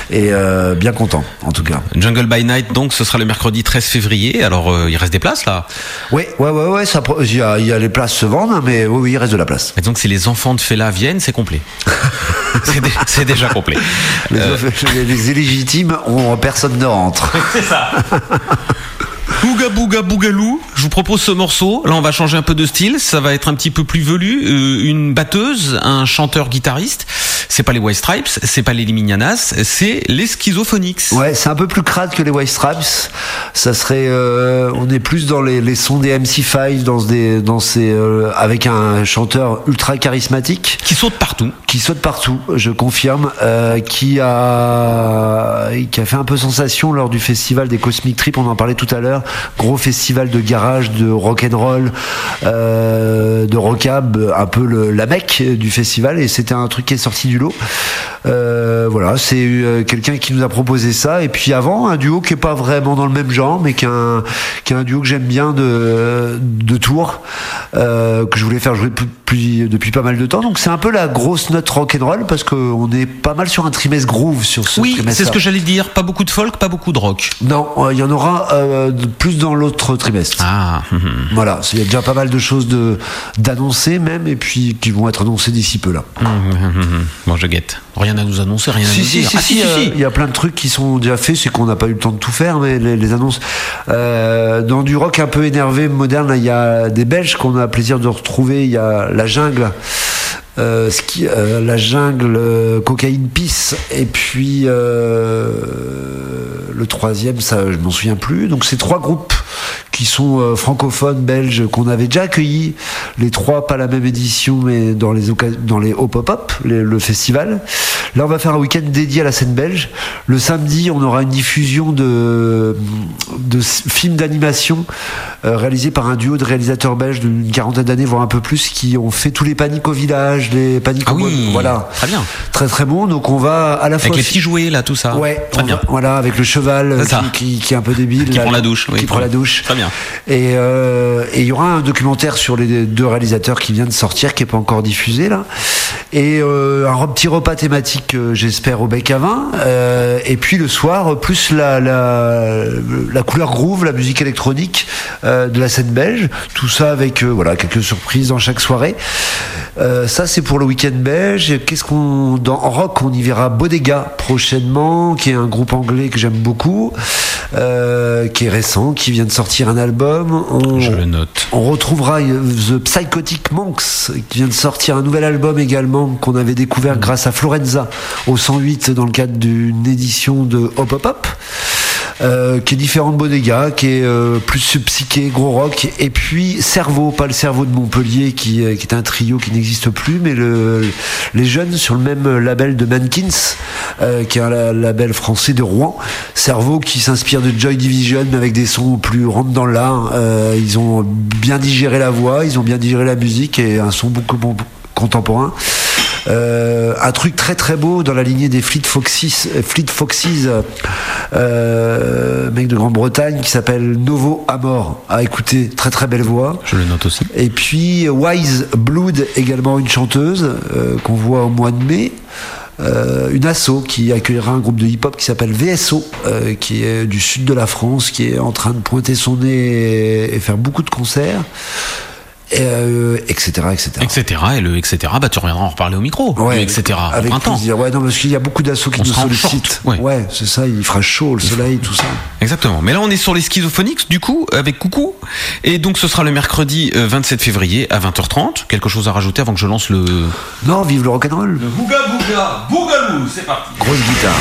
Et euh, bien content, en tout cas. Jungle by Night, donc, ce sera le mercredi 13 février. Alors, euh, il reste des places là? Oui, ouais, ouais, ouais. ça Il y, a, il y a les places se vendent, hein, mais oui, oui, il reste de la place. Et donc, si les enfants de Fela viennent, c'est complet. c'est dé- c'est déjà complet. Les, Euh, les- les illégitimes, on, personne ne rentre. Bouga Bouga Bougalou, je vous propose ce morceau. Là, on va changer un peu de style. Ça va être un petit peu plus velu. Euh, une batteuse, un chanteur-guitariste. C'est pas les White Stripes, c'est pas les Liminianas, c'est les Schizophonics. Ouais, c'est un peu plus crade que les White Stripes. Ça serait, euh, on est plus dans les, les sons des MC5, dans des, dans ces, euh, avec un chanteur ultra charismatique Qui saute partout. qui saute partout, je confirme, euh, qui a qui a fait un peu sensation lors du festival des Cosmic Trip, on en parlait tout à l'heure, gros festival de garage, de rock and roll, euh, de rockab, un peu le, la mecque du festival, et c'était un truc qui est sorti du lot. Euh, voilà, c'est euh, quelqu'un qui nous a proposé ça, et puis avant un duo qui est pas vraiment dans le même genre, mais qui est un, qui est un duo que j'aime bien de de Tours, euh, que je voulais faire jouer depuis, depuis pas mal de temps. Donc c'est un peu la grosse note rock and roll parce qu'on est pas mal sur un trimestre groove sur ce Oui, trimestre. c'est ce que j'allais dire. Pas beaucoup de folk, pas beaucoup de rock. Non, euh, il y en aura plus dans l'autre trimestre. Ah, hum, hum. Voilà, il y a déjà pas mal de choses d'annoncer même et puis qui vont être annoncées d'ici peu là. Je guette. Rien à nous annoncer, rien à Si nous si, dire. si, ah, si, euh, il y a plein de trucs qui sont déjà faits, c'est qu'on n'a pas eu le temps de tout faire, mais les, les annonces. Euh, dans du rock un peu énervé, moderne, il y a des Belges qu'on a plaisir de retrouver. Il y a La Jungle, euh, ski, euh, La Jungle, euh, Cocaïne Peace, et puis euh, le troisième, ça, je m'en souviens plus. Donc c'est trois groupes qui sont euh, francophones belges qu'on avait déjà accueillis. Les trois, pas la même édition, mais dans les dans les Hop Hop Hop, les- le festival. Là, on va faire un week-end dédié à la scène belge. Le samedi, on aura une diffusion de, de films d'animation euh, réalisés par un duo de réalisateurs belges d'une quarantaine d'années, voire un peu plus, qui ont fait tous les paniques au village, les paniques Ah au oui, voilà, très bien. très très bon. Donc on va à la fois Avec les petits jouets, là, tout ça. Ouais, très bien. va- voilà, avec le cheval euh, qui, qui- qui est un peu débile. Qui là, prend la douche, oui. Qui prend la douche. Très bien. Et euh, et il y aura un documentaire sur les deux réalisateurs qui vient de sortir, qui est pas encore diffusé là. Et euh, un petit repas thématique, euh, j'espère, au bec à vin. Euh, et puis le soir, plus la, la, la couleur groove, la musique électronique de la scène belge. Tout ça avec voilà quelques surprises dans chaque soirée. Ça c'est pour le week-end belge. Qu'est-ce qu'on dans en rock on y verra Bodega prochainement, qui est un groupe anglais que j'aime beaucoup, euh, qui est récent, qui vient de sortir un album. On, Je le note. on retrouvera euh, The Psychotic Monks qui vient de sortir un nouvel album également qu'on avait découvert grâce à Florenza au 108 dans le cadre d'une édition de Hop Hop Hop. Euh, qui est différent de Bodega, qui est euh, plus psyché, gros rock, et puis Cerveau, pas le cerveau de Montpellier, qui, euh, est un trio qui n'existe plus, mais le, les jeunes sur le même label de Mankins, qui est un la- label français de Rouen. Cerveau qui s'inspire de Joy Division, mais avec des sons plus rentre dans l'art. Ils ont bien digéré la voix, ils ont bien digéré la musique et un son beaucoup bon- contemporain. Euh, un truc très très beau dans la lignée des Fleet Foxes, euh, Fleet Foxes euh, mec de Grande-Bretagne qui s'appelle Novo Amor. À écouter, très très belle voix. Je le note aussi. Et puis Wise Blood, également une chanteuse euh, qu'on voit au mois de mai. Euh, une asso qui accueillera un groupe de hip-hop qui s'appelle VSO, euh, qui est du sud de la France, qui est en train de pointer son nez et, et faire beaucoup de concerts. Euh, etc., etc. Etc. Et le etc. Bah, tu reviendras en reparler au micro. Ouais, Le etc. au Avec printemps. plaisir. Ouais, non, parce qu'il y a beaucoup d'assauts qui On nous sollicitent. short, ouais. c'est ça, il fera chaud, le soleil, tout ça. Exactement. Mais là, on est sur les schizophoniques, du coup, avec Coucou. Et donc, ce sera le mercredi euh, 27 février à 20h30. Quelque chose à rajouter avant que je lance le. Non, vive le rock'n'roll. Bouga Bouga Bougalou, c'est parti. Grosse guitare.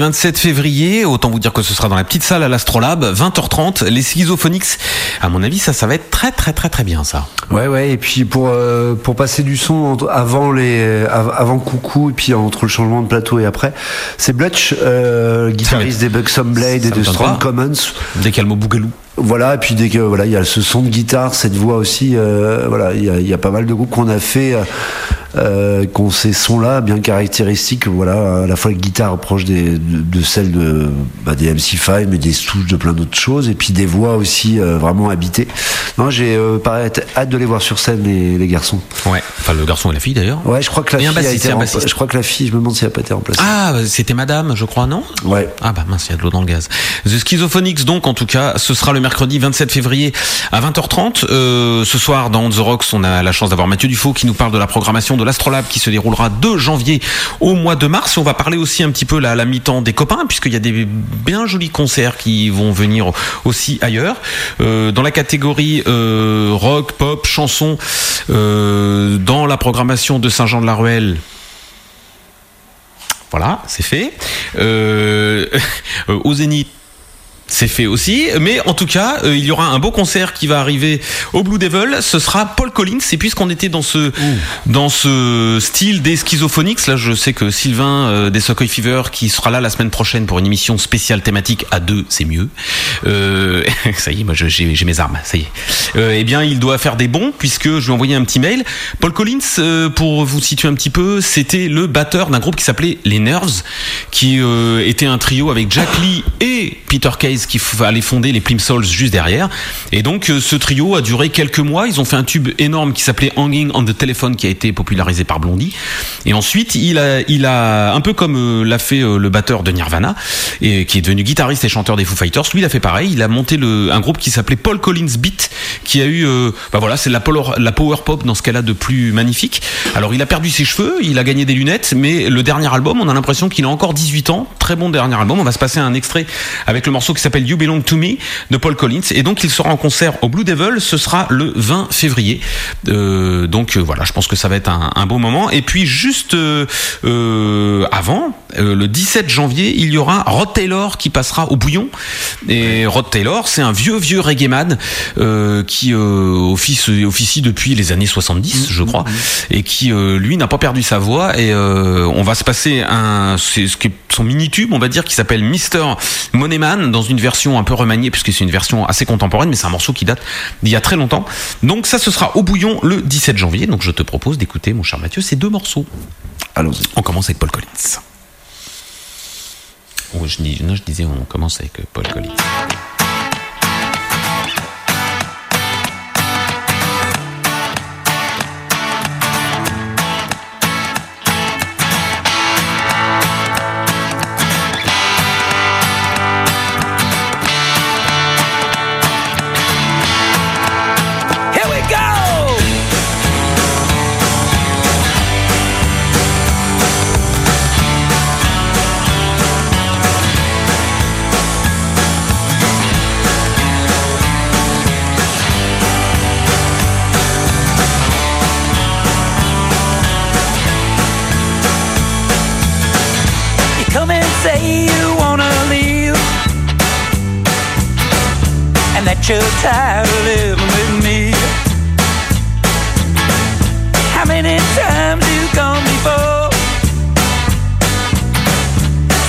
27 février. Autant vous dire que ce sera dans la petite salle à l'Astrolabe, 20h30. Les Schizophonics. À mon avis, ça, ça va être très, très, très, très bien, ça. Ouais, ouais. Et puis pour euh, pour passer du son avant les av- avant Coucou et puis entre le changement de plateau et après, c'est Blutch, euh, guitariste des Buxom Blade et de Strong. Commons. Le mot Bougalou. Voilà, et puis dès que voilà, il y a ce son de guitare, cette voix aussi, euh, voilà, il y a, il y a pas mal de groupes qu'on a fait, euh, euh, qu'on ces sons-là bien caractéristiques, voilà, à la fois la guitare proche des, de, de celle de bah, des MC5, mais des touches de plein d'autres choses, et puis des voix aussi euh, vraiment habitées. Non, j'ai euh, pareil, hâte de les voir sur scène les, les garçons. Ouais. Enfin, le garçon et la fille, d'ailleurs. Ouais, je crois que la Et fille a été je crois que la fille, je me demande si elle n'a pas été remplacée. Ah, c'était madame, je crois, non? Ouais. Ah bah mince, il y a de l'eau dans le gaz. The Schizophonics, donc, en tout cas, ce sera le mercredi 27 février à 20h30. Euh, ce soir, dans On The Rocks, on a la chance d'avoir Mathieu Dufaux qui nous parle de la programmation de l'Astrolabe qui se déroulera de janvier au mois de mars. On va parler aussi un petit peu la mi-temps des copains, puisqu'il y a des bien jolis concerts qui vont venir aussi ailleurs. Euh, dans la catégorie euh, rock, pop, chanson, euh, dans la programmation de Saint-Jean-de-la-Ruelle, voilà, c'est fait. Au Zénith. C'est fait aussi, mais en tout cas, euh, il y aura un beau concert qui va arriver au Blue Devil. Ce sera Paul Collins. Et puisqu'on était dans ce dans ce style des schizophoniques, là, je sais que Sylvain euh, des Socoy Fever, qui sera là la semaine prochaine pour une émission spéciale thématique à deux, c'est mieux. Euh, ça y est, moi j'ai j'ai mes armes. Ça y est. Euh, eh bien, il doit faire des bons puisque je lui ai envoyé un petit mail. Paul Collins, euh, pour vous situer un petit peu, c'était le batteur d'un groupe qui s'appelait les Nerves, qui était un trio avec Jack Lee et Peter Case qui f- allait fonder les Plimsolls juste derrière. Et donc euh, ce trio a duré quelques mois. Ils ont fait un tube énorme qui s'appelait Hanging on the Telephone qui a été popularisé par Blondie. Et ensuite il a, un peu comme euh, l'a fait euh, le batteur de Nirvana et qui est devenu guitariste et chanteur des Foo Fighters. Lui il a fait pareil. Il a monté un groupe qui s'appelait Paul Collins Beat qui a eu, euh, bah voilà, c'est la, la power pop dans ce qu'elle a de plus magnifique. Alors il a perdu ses cheveux, il a gagné des lunettes, mais le dernier album, on a l'impression qu'il a encore 18 ans. Très bon dernier album. On va se passer un extrait avec le morceau qui s'appelle You Belong to Me de Paul Collins. Et donc il sera en concert au Blue Devil. Ce sera le 20 février. Euh, donc euh, voilà, je pense que ça va être un, un beau moment. Et puis juste euh, euh, avant, le 17 janvier, il y aura Rod Taylor qui passera au Bouillon. Et Rod Taylor, c'est un vieux vieux reggae man euh, qui euh, officie, officie depuis les années 70, je crois, et qui euh, lui n'a pas perdu sa voix. Et euh, on va se passer un, c'est ce qui est son mini tube, on va dire, qui s'appelle Mister Moneyman dans une version un peu remaniée puisque c'est une version assez contemporaine, mais c'est un morceau qui date d'il y a très longtemps. Donc ça, ce sera au Bouillon le 17 janvier. Donc je te propose d'écouter, mon cher Mathieu, ces deux morceaux. Allons-y. On commence avec Paul Collins. Oh, je, dis- non, je disais, on commence avec Paul Collins. You're tired of living with me. How many times you gone before?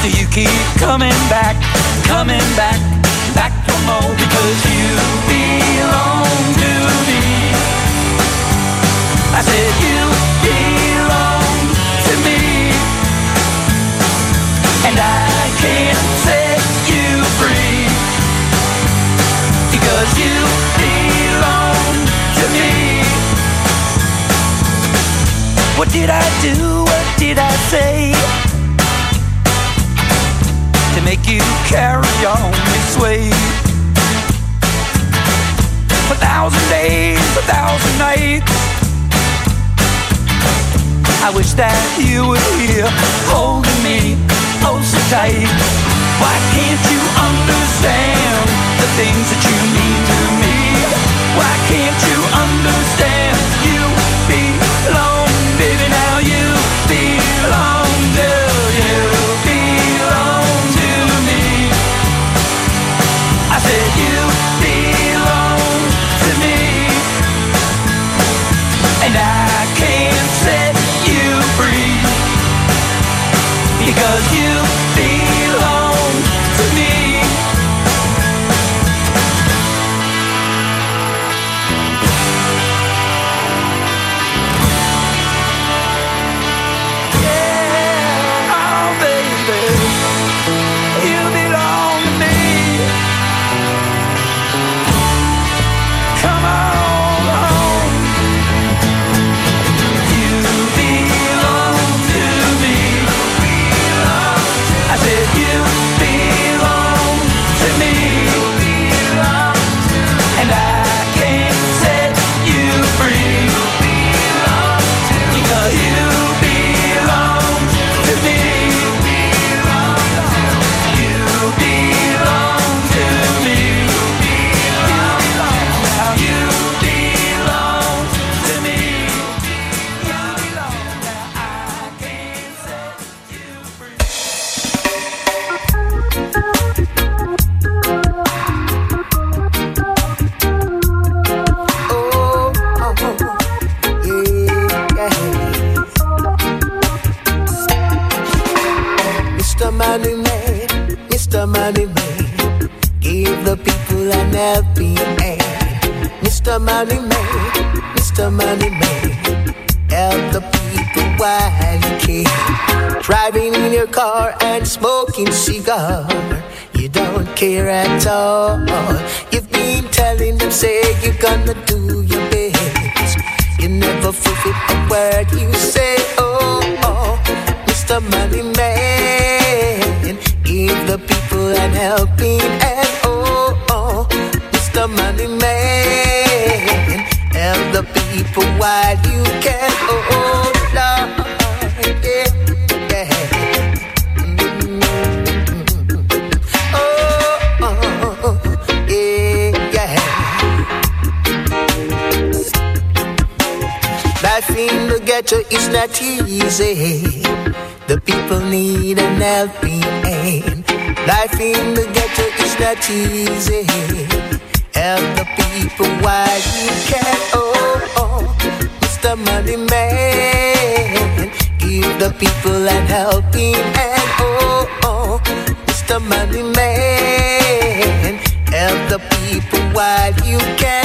Do you keep coming back, coming back, back What did I do? What did I say to make you carry on this way? A thousand days, a thousand nights. I wish that you were here holding me oh so tight. Why can't you understand the things that you mean to me? Why can't you understand you belong, I car and smoking cigar, you don't care at all. You've been telling them, say you're gonna do your best. You never fulfill a word you say. Oh, oh, Mr. Money Man, give the people an helping hand. Oh, oh, Mr. Money Man, help the people while you can. Not easy. The people need an helping hand. Life in the ghetto is not easy. Help the people while you can. Oh, oh, Mr. Money Man, give the people an helping hand. Oh, oh, Mr. Money Man, help the people while you can.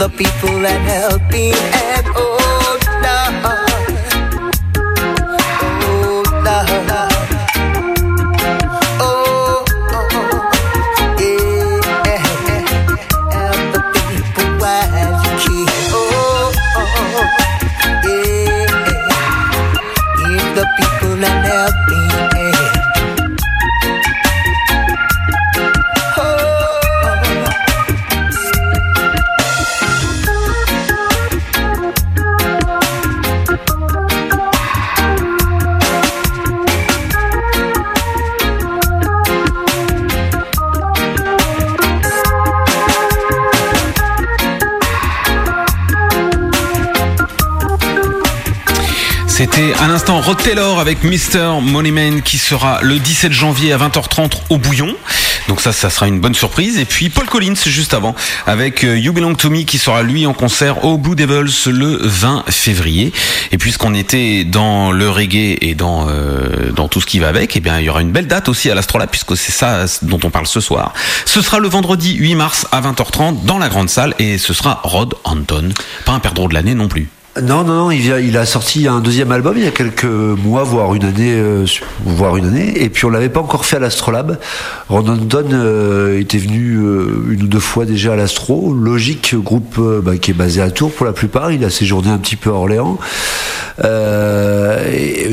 The people an helping hand. Oh, Lord. Rod Taylor avec Mr. Moneyman qui sera le 17 janvier à 20h30 au Bouillon. Donc ça, ça sera une bonne surprise. Et puis Paul Collins juste avant avec euh, You Belong to Me qui sera lui en concert au Blue Devils le 20 février. Et puisqu'on était dans le reggae et dans euh, dans tout ce qui va avec, eh bien il y aura une belle date aussi à l'Astrolabe puisque c'est ça dont on parle ce soir. Ce sera le vendredi 8 mars à 20h30 dans la grande salle et ce sera Rod Anton, pas un perdreau de l'année non plus. Non, non, non, il, a sorti un deuxième album il y a quelques mois, voire une année, euh, voire une année. Et puis on l'avait pas encore fait à l'Astrolabe. Rondon euh, était venu euh, une ou deux fois déjà à l'Astro. Logique, groupe euh, bah, qui est basé à Tours pour la plupart. Il a séjourné un petit peu à Orléans.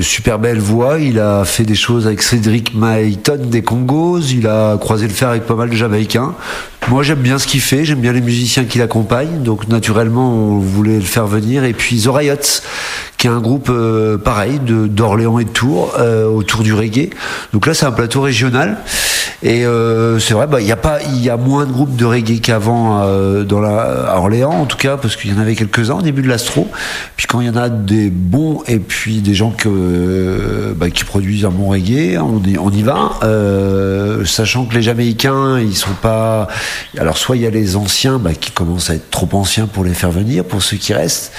Super belle voix. Il a fait des choses avec Cédric Maïton des Congos. Il a croisé le fer avec pas mal de Jamaïcains. Moi, j'aime bien ce qu'il fait. J'aime bien les musiciens qui l'accompagnent. Donc, naturellement, on voulait le faire venir. Et puis, The Riots, qui est un groupe euh, pareil d'Orléans et de Tours euh, autour du reggae. Donc là, c'est un plateau régional. Et euh, c'est vrai, bah, il y a pas, il y a moins de groupes de reggae qu'avant euh, dans la à Orléans, en tout cas, parce qu'il y en avait quelques-uns au début de l'astro. Puis quand il y en a des bons et puis des gens bah, qui produisent un bon reggae, on y, va. Sachant que les Jamaïcains, ils sont pas. Alors soit il y a les anciens bah, qui commencent à être trop anciens pour les faire venir, pour ceux qui restent.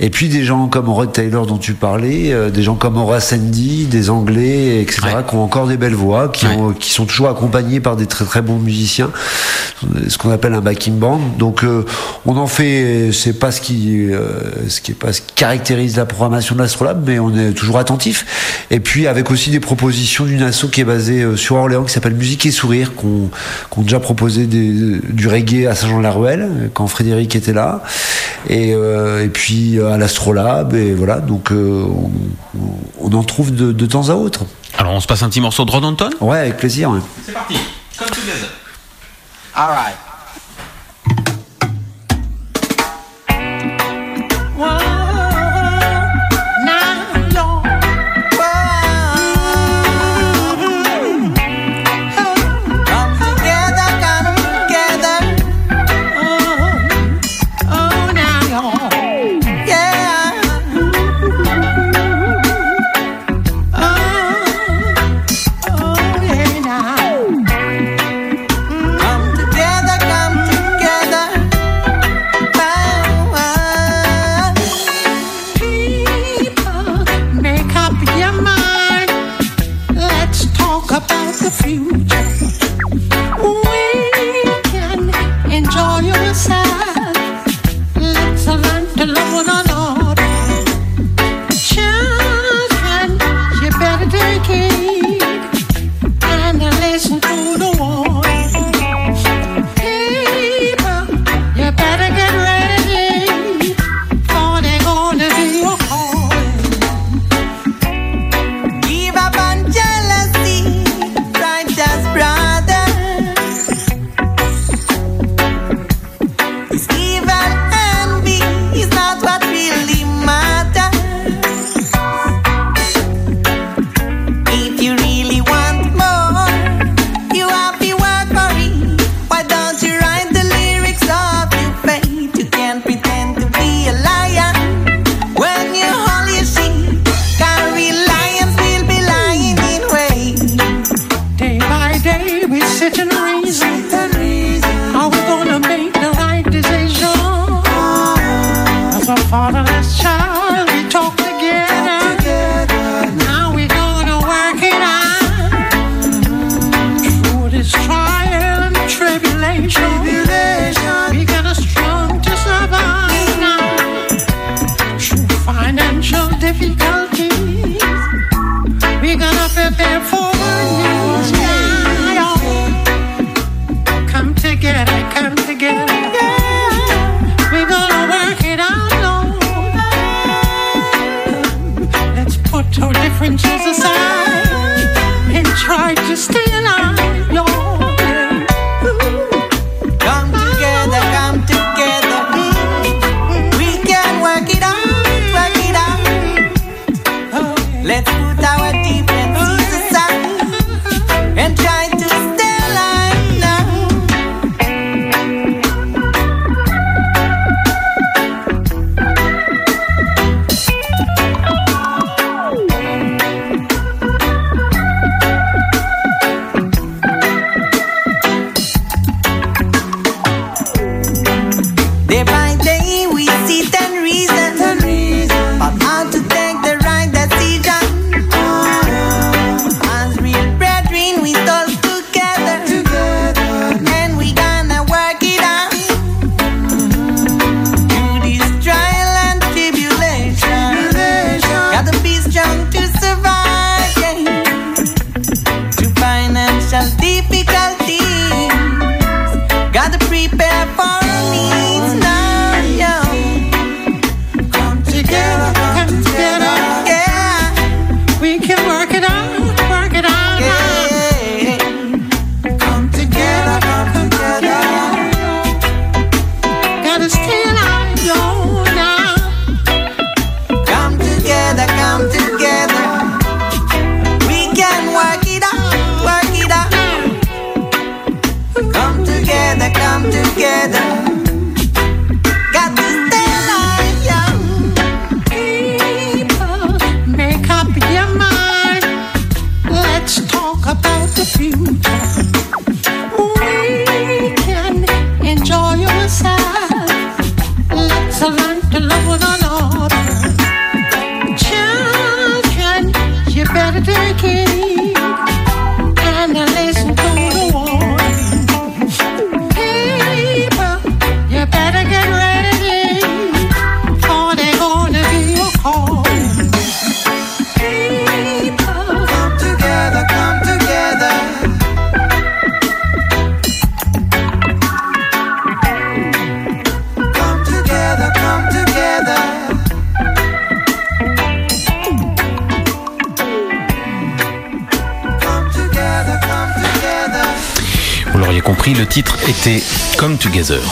Et puis des gens comme Rod Taylor dont tu parlais, euh, des gens comme Horace Andy, des Anglais, etc., qui ont encore des belles voix, qui, ont- qui sont toujours accompagnés par des très très bons musiciens, ce qu'on appelle un backing band. Donc euh, on en fait, c'est pas ce qui, euh, ce qui est pas ce qui caractérise la programmation de l'Astrolabe, mais on est toujours attentif. Et puis avec aussi des propositions d'une asso qui est basée euh, sur Orléans, qui s'appelle Musique et Sourire, qu'on qu'on a déjà proposé des- du reggae à Saint-Jean-la-Ruelle quand Frédéric était là, et, euh, et puis euh, à l'Astrolabe, et voilà. Donc euh, on, on en trouve de, de temps à autre. Alors on se passe un petit morceau de Rod Anton? Ouais, avec plaisir. C'est parti. Come together. All right. Compris, le titre était Come Together.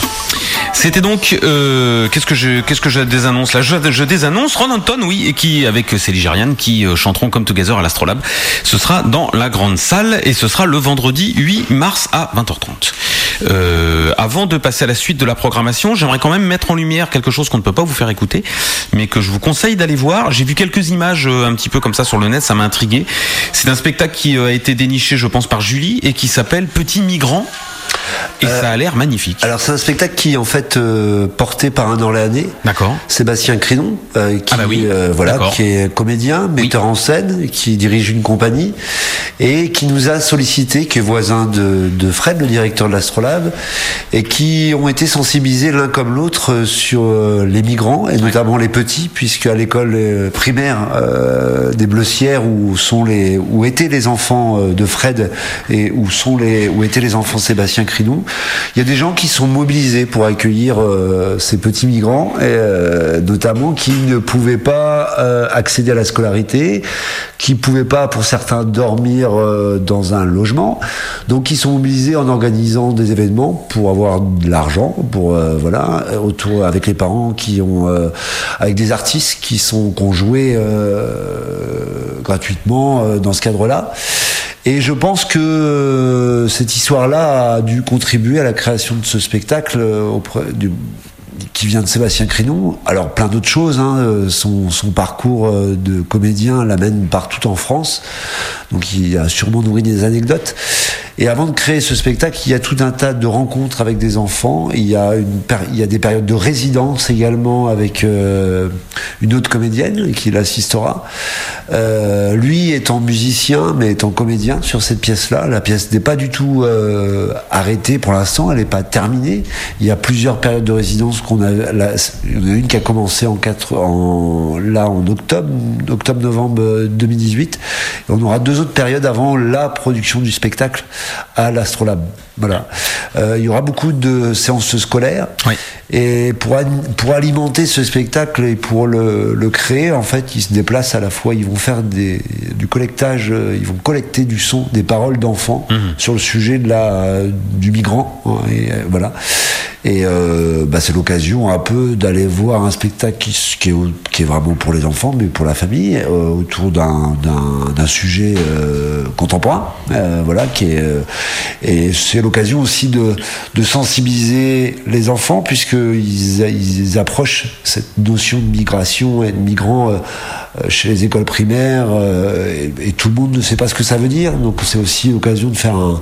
C'était donc euh, qu'est-ce que je qu'est-ce que je désannonce là? Je, désannonce Ron Anton oui et qui avec Célie Gériane qui euh, chanteront Come Together à l'Astrolabe. Ce sera dans la grande salle et ce sera le vendredi 8 mars à 20h30. Euh, avant de passer à la suite de la programmation, j'aimerais quand même mettre en lumière quelque chose qu'on ne peut pas vous faire écouter, mais que je vous conseille d'aller voir. J'ai vu quelques images euh, un petit peu comme ça sur le net, ça m'a intrigué. C'est un spectacle qui euh, a été déniché, je pense, par Julie et qui s'appelle Petit Migrant. Et ça a l'air magnifique. Alors c'est un spectacle qui est en fait euh, porté par un Orléanais. D'accord. Sébastien Crinon, euh, qui, Ah bah oui, euh, voilà, qui est comédien, metteur en scène, qui dirige une compagnie et qui nous a sollicité, qui est voisin de, de Fred, le directeur de l'Astrolabe, et qui ont été sensibilisés l'un comme l'autre euh, sur euh, les migrants et notamment les petits, puisque à l'école euh, primaire euh, des Bleussières où sont les où étaient les enfants euh, de Fred et où sont les où étaient les enfants Sébastien Crinon, il y a des gens qui sont mobilisés pour accueillir euh, ces petits migrants, euh, notamment qui ne pouvaient pas euh, accéder à la scolarité, qui pouvaient pas, pour certains, dormir dans un logement. Donc, ils sont mobilisés en organisant des événements pour avoir de l'argent, pour voilà, autour avec les parents qui ont, avec des artistes qui sont qui ont joué gratuitement dans ce cadre-là. Et je pense que euh, cette histoire-là a dû contribuer à la création de ce spectacle euh, auprès du, qui vient de Sébastien Crinon. Alors plein d'autres choses. Hein, euh, son, parcours euh, de comédien l'amène partout en France. Donc il a sûrement nourri des anecdotes. Et avant de créer ce spectacle, il y a tout un tas de rencontres avec des enfants. Il y a, des périodes de résidence également avec euh, une autre comédienne qui l'assistera. Lui étant musicien, mais étant comédien sur cette pièce-là. La pièce n'est pas du tout arrêtée pour l'instant, elle n'est pas terminée. Il y a plusieurs périodes de résidence qu'on a. là, il y en a une qui a commencé en, quatre, en là en octobre, octobre-novembre 2018. Et on aura deux autres périodes avant la production du spectacle à l'Astrolabe. Voilà. Euh, il y aura beaucoup de séances scolaires. Et pour, pour alimenter ce spectacle et pour le, le créer, en fait, ils se déplacent à la fois, ils vont faire des, du collectage, euh, ils vont collecter du son, des paroles d'enfants sur le sujet de la, du migrant. hein, et euh, voilà. Et euh, bah, c'est l'occasion un peu d'aller voir un spectacle qui, est, qui est vraiment pour les enfants, mais pour la famille, euh, autour d'un, d'un, sujet euh, contemporain. euh, voilà, qui est, et c'est l'occasion aussi de, de sensibiliser les enfants, puisqu'ils ils approchent cette notion de migration et de migrants chez les écoles primaires, et, et tout le monde ne sait pas ce que ça veut dire. Donc c'est aussi l'occasion de faire un,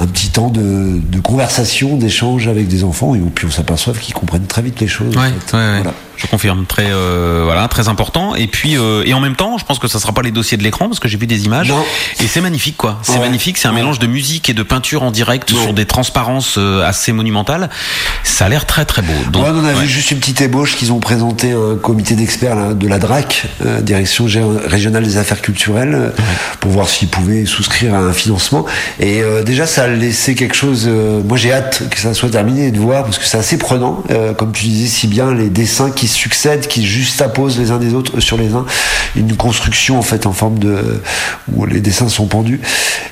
un petit temps de, de conversation, d'échange avec des enfants, et puis on s'aperçoit qu'ils comprennent très vite les choses. en Ouais, fait. ouais, ouais. Voilà. Je confirme, très euh, voilà, très important. Et puis euh, et en même temps, je pense que ça sera pas les dossiers de l'écran parce que j'ai vu des images. Et c'est magnifique quoi. C'est Ouais. magnifique. C'est un mélange de musique et de peinture en direct sur des transparences euh, assez monumentales. Ça a l'air très très beau. Donc, on a vu juste une petite ébauche qu'ils ont présenté un comité d'experts de la DRAC, euh, Direction Régionale des Affaires Culturelles, pour voir s'ils pouvaient souscrire à un financement. Et déjà, ça a laissé quelque chose. moi, j'ai hâte que ça soit terminé et de voir, parce que c'est assez prenant, euh, comme tu disais si bien, les dessins qui succèdent, qui juxtaposent les uns des autres sur les uns, une construction en fait en forme de où les dessins sont pendus.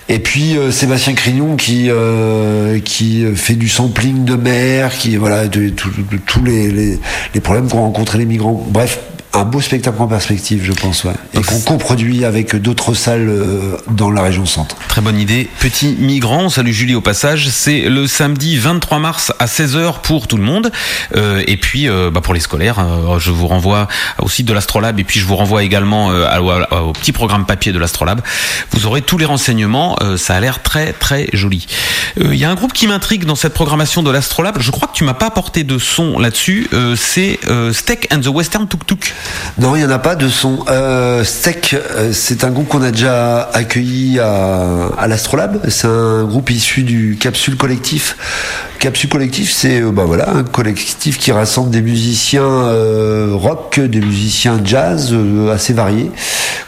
Et puis euh, Sébastien Crignon qui euh, qui fait du sampling de mer, qui voilà de, tous les, problèmes qu'ont rencontré les migrants. Bref, un beau spectacle en perspective, je pense, ouais. Et qu'on coproduit avec d'autres salles euh, dans la région centre. Très bonne idée. Petit migrant, salut Julie au passage. C'est le samedi 23 mars à 16h pour tout le monde. Euh, et puis euh, bah, pour les scolaires, euh, je vous renvoie au site de l'Astrolabe et puis je vous renvoie également euh, au petit programme papier de l'Astrolabe. Vous aurez tous les renseignements. Ça a l'air très très joli. Il y a un groupe qui m'intrigue dans cette programmation de l'Astrolabe. Je crois que tu m'as pas apporté de son là-dessus. C'est Steak and the Western Tuk Tuk. Non, il n'y en a pas de son. Euh, Steak, euh, c'est un groupe qu'on a déjà accueilli à, l'Astrolabe. C'est un groupe issu du Capsule Collectif. Capsule Collectif, c'est euh, bah voilà, un collectif qui rassemble des musiciens euh, rock, des musiciens jazz assez variés.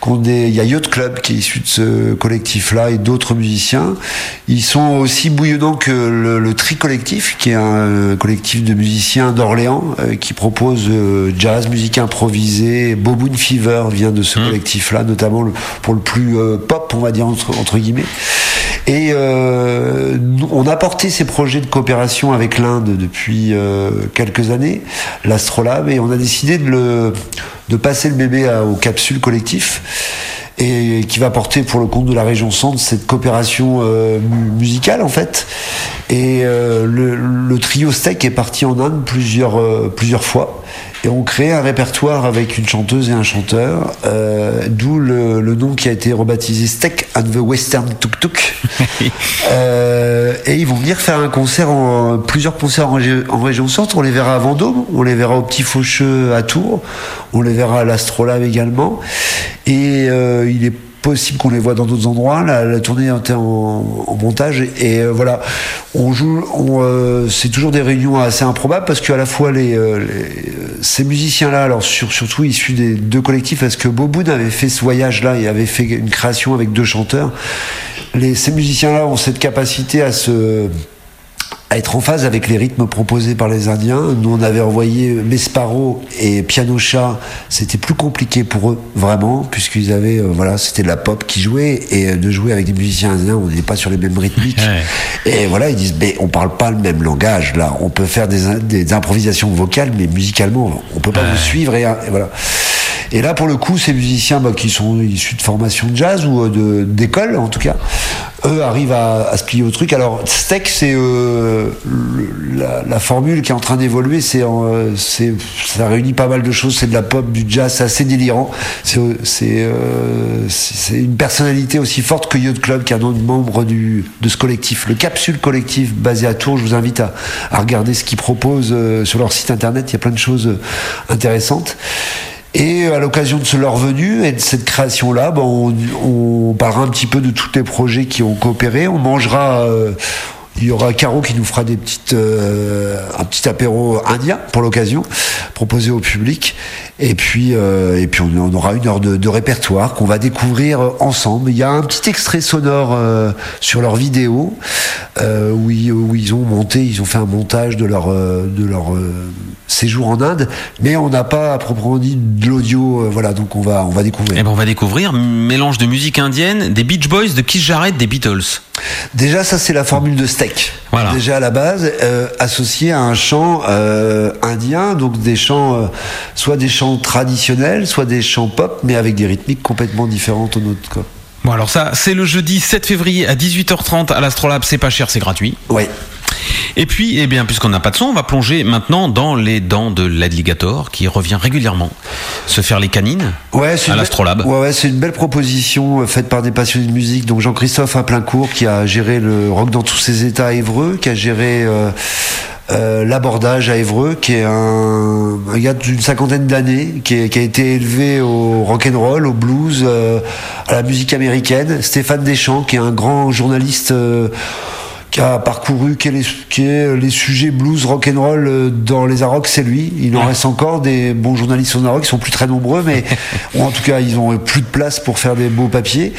Il y a Yacht Club qui est issu de ce collectif-là et d'autres musiciens. Ils sont aussi bouillonnants que le, Tri Collectif, qui est un collectif de musiciens d'Orléans qui propose jazz, musique improvisée. Boboon Fever vient de ce collectif-là, notamment le- pour le plus euh, pop, on va dire entre, entre guillemets. Et euh, on a porté ces projets de coopération avec l'Inde depuis euh, quelques années, l'Astrolabe, et on a décidé de, le, de passer le bébé à- au capsule collectif et qui va porter pour le compte de la région centre cette coopération euh, mu- musicale en fait. Et euh, le, le trio Steak est parti en Inde plusieurs, euh, plusieurs fois. Et on crée un répertoire avec une chanteuse et un chanteur, euh, d'où le, le nom qui a été rebaptisé Steak and the Western Tuk Tuk. Euh, et ils vont venir faire un concert, en, plusieurs concerts en, ré- en région centre. On les verra à Vendôme, on les verra au Petit Faucheux à Tours, on les verra à l'Astrolabe également. Et euh, il est possible qu'on les voit dans d'autres endroits. La, la tournée était en, en montage et euh, voilà, on joue. euh, c'est toujours des réunions assez improbables parce qu'à la fois les, euh, les- ces musiciens-là, alors sur- surtout issus des deux collectifs, parce que Boboon avait fait ce voyage-là et avait fait une création avec deux chanteurs. Les, ces musiciens-là ont cette capacité à se à être en phase avec les rythmes proposés par les Indiens. Nous, on avait envoyé Mesparo et Piano Chat. C'était plus compliqué pour eux, vraiment, puisqu'ils avaient, euh, voilà, c'était de la pop qui jouait et euh, de jouer avec des musiciens indiens, on n'était pas sur les mêmes rythmiques. Et voilà, ils disent, mais on parle pas le même langage, là. On peut faire des, improvisations vocales, mais musicalement, on peut pas vous suivre et, et voilà. Et là, pour le coup, ces musiciens bah, qui sont issus de formation de jazz ou euh, d'école, en tout cas, eux arrivent à, se plier au truc. Alors, Steak, c'est euh, la, formule qui est en train d'évoluer. Euh, c'est, ça réunit pas mal de choses. C'est de la pop, du jazz, c'est assez délirant. C'est, une personnalité aussi forte que Yacht Club, qui est un autre membre du, de ce collectif. Le Capsule Collectif, basé à Tours, je vous invite à, regarder ce qu'ils proposent sur leur site internet. Il y a plein de choses intéressantes. Et à l'occasion de ce leur venue et de cette création-là, ben, on, on parlera un petit peu de tous les projets qui ont coopéré. On mangera. euh, il y aura Caro qui nous fera des petites, euh, un petit apéro indien pour l'occasion, proposé au public. Et puis, euh, et puis on, on aura une heure de, de répertoire qu'on va découvrir ensemble. Il y a un petit extrait sonore euh, sur leur vidéo euh, où, ils, où ils ont monté, ils ont fait un montage de leur, euh, de leur euh, séjour en Inde, mais on n'a pas à proprement dit de l'audio. euh, voilà, donc on va, on va découvrir. Eh ben on va découvrir mélange de musique indienne, des Beach Boys, de Keith Jarrett, des Beatles. Déjà, ça c'est la formule de Voilà. Déjà à la base, euh, associé à un chant euh, indien, donc des chants, euh, soit des chants traditionnels, soit des chants pop, mais avec des rythmiques complètement différentes au nôtre. Quoi. Bon alors ça, c'est le jeudi 7 février à 18h30 à l'Astrolabe, c'est pas cher, c'est gratuit. Ouais. Et puis, eh bien, puisqu'on n'a pas de son, on va plonger maintenant dans les dents de l'alligator qui revient régulièrement se faire les canines Ouais, à l'Astrolabe. Ouais, ouais, c'est une belle proposition euh, faite par des passionnés de musique. Donc Jean-Christophe à plein cours qui a géré le rock dans tous ses états à Évreux, qui a géré euh, euh, l'abordage à Évreux, qui est un, un gars d'une cinquantaine d'années, qui, a été élevé au rock and roll, au blues, euh, à la musique américaine. Stéphane Deschamps, qui est un grand journaliste. Euh, qui a parcouru qui est les, qui est les sujets blues, rock and roll euh, dans les Arocs, c'est lui. Il en reste encore des bons journalistes aux Arocs, ils sont plus très nombreux, mais ou en tout cas ils ont plus de place pour faire des beaux papiers.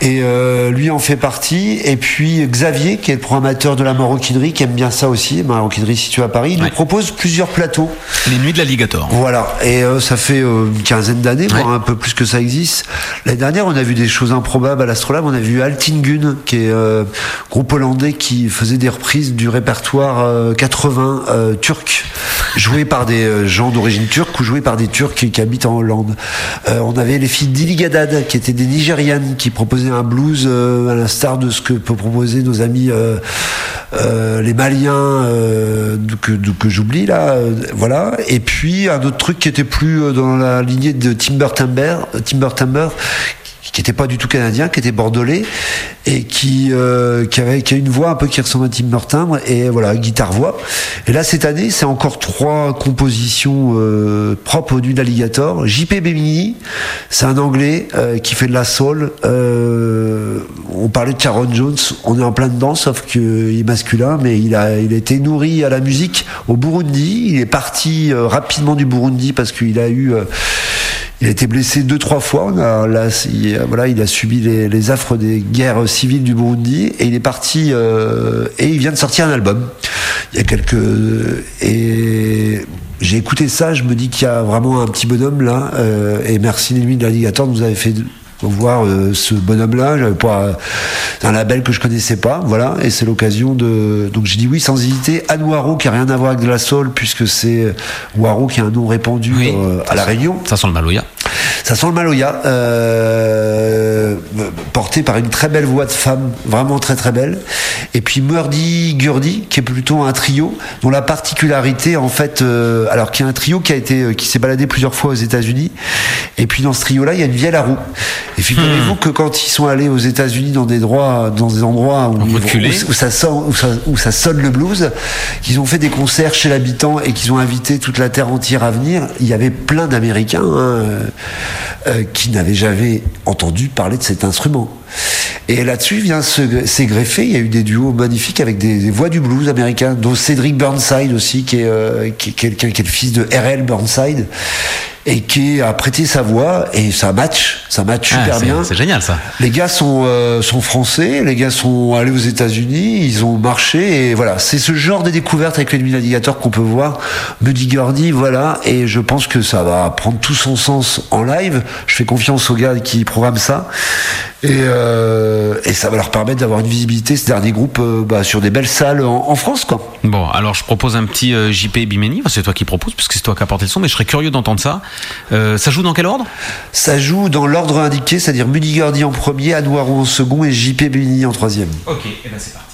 Et euh, lui en fait partie. Et puis Xavier, qui est le programmateur de la maroquinerie, qui aime bien ça aussi, maroquinerie située à Paris, il nous propose plusieurs plateaux. Les nuits de l'alligator. Voilà, et euh, ça fait euh, une quinzaine d'années, voire un peu plus que ça existe. L'année dernière, on a vu des choses improbables à l'Astrolabe. On a vu Altingun, qui est euh, groupe hollandais qui faisait des reprises du répertoire euh, 80 euh, turc, joué par des euh, gens d'origine turque ou joué par des Turcs qui, habitent en Hollande. Euh, on avait les filles d'Iligadad, qui étaient des Nigérianes, qui proposaient un blues euh, à l'instar de ce que peut proposer nos amis euh, euh, les Maliens euh, que, que j'oublie là, euh, voilà. Et puis un autre truc qui était plus euh, dans la lignée de Timber Timber, Timber Timber, qui n'était pas du tout canadien, qui était bordelais et qui euh, qui avait qui a une voix un peu qui ressemble à Timber Timbre et voilà guitare voix. Et là cette année c'est encore trois compositions euh, propres au Nuit d'Alligator. JP Bemini, c'est un Anglais euh, qui fait de la soul. Euh, on parlait de Sharon Jones, on est en plein dedans, sauf qu'il est masculin, mais il a, il a été nourri à la musique au Burundi. Il est parti euh, rapidement du Burundi parce qu'il a eu, euh, il a été blessé deux trois fois. Il, voilà, il a subi les, affres des guerres civiles du Burundi et il est parti euh, et il vient de sortir un album. Il y a quelques et j'ai écouté ça, je me dis qu'il y a vraiment un petit bonhomme là. euh, et merci nuits de l'alligator, nous avez fait voir euh, ce bonhomme-là. J'avais pas un label que je connaissais pas, voilà. Et c'est l'occasion de. Donc j'ai dit oui sans hésiter. Anne Waro qui a rien à voir avec de la soul puisque c'est Waro qui a un nom répandu Oui. euh, à la Réunion. Ça sent le Maloya. Ça sent le Maloya, euh, porté par une très belle voix de femme, vraiment très très belle. Et puis Murdy Gurdy, qui est plutôt un trio, dont la particularité en fait, euh, alors qui est un trio qui a été, euh, qui s'est baladé plusieurs fois aux États-Unis. Et puis dans ce trio-là, il y a une vieille à roue. Et figurez-vous que quand ils sont allés aux États-Unis dans des droits, dans des endroits où, ils vont- Reculés. où, où ça sent, où ça, où ça sonne le blues, qu'ils ont fait des concerts chez l'habitant et qu'ils ont invité toute la terre entière à venir, il y avait plein d'Américains hein, euh, qui n'avaient jamais entendu parler de cet instrument. Et là-dessus vient se- s'est greffé. Il y a eu des duos magnifiques avec des, des voix du blues américain, dont Cédric Burnside aussi, qui est, euh, qui est quelqu'un qui est le fils de R.L. Burnside et qui a prêté sa voix et ça match, ça match Ah, super bien. C'est génial ça. Les gars sont, euh, sont français, les gars sont allés aux États-Unis, ils ont marché et voilà, c'est ce genre de découverte avec les nuits d'alligator qu'on peut voir. Buddy Gurdy, voilà, et je pense que ça va prendre tout son sens en live. Je fais confiance aux gars qui programment ça et, euh, et ça va leur permettre d'avoir une visibilité ce dernier groupe euh, bah, sur des belles salles en, en France, quoi. Bon, alors je propose un petit euh, JP Bimeni. Enfin, c'est toi qui proposes, puisque c'est toi qui as apporté le son, mais je serais curieux d'entendre ça. Ça joue dans quel ordre? Ça joue dans l'ordre indiqué, c'est-à-dire Gurdy en premier, Anouarou en second et JP Béni en troisième. Ok, et ben c'est parti.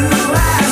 You.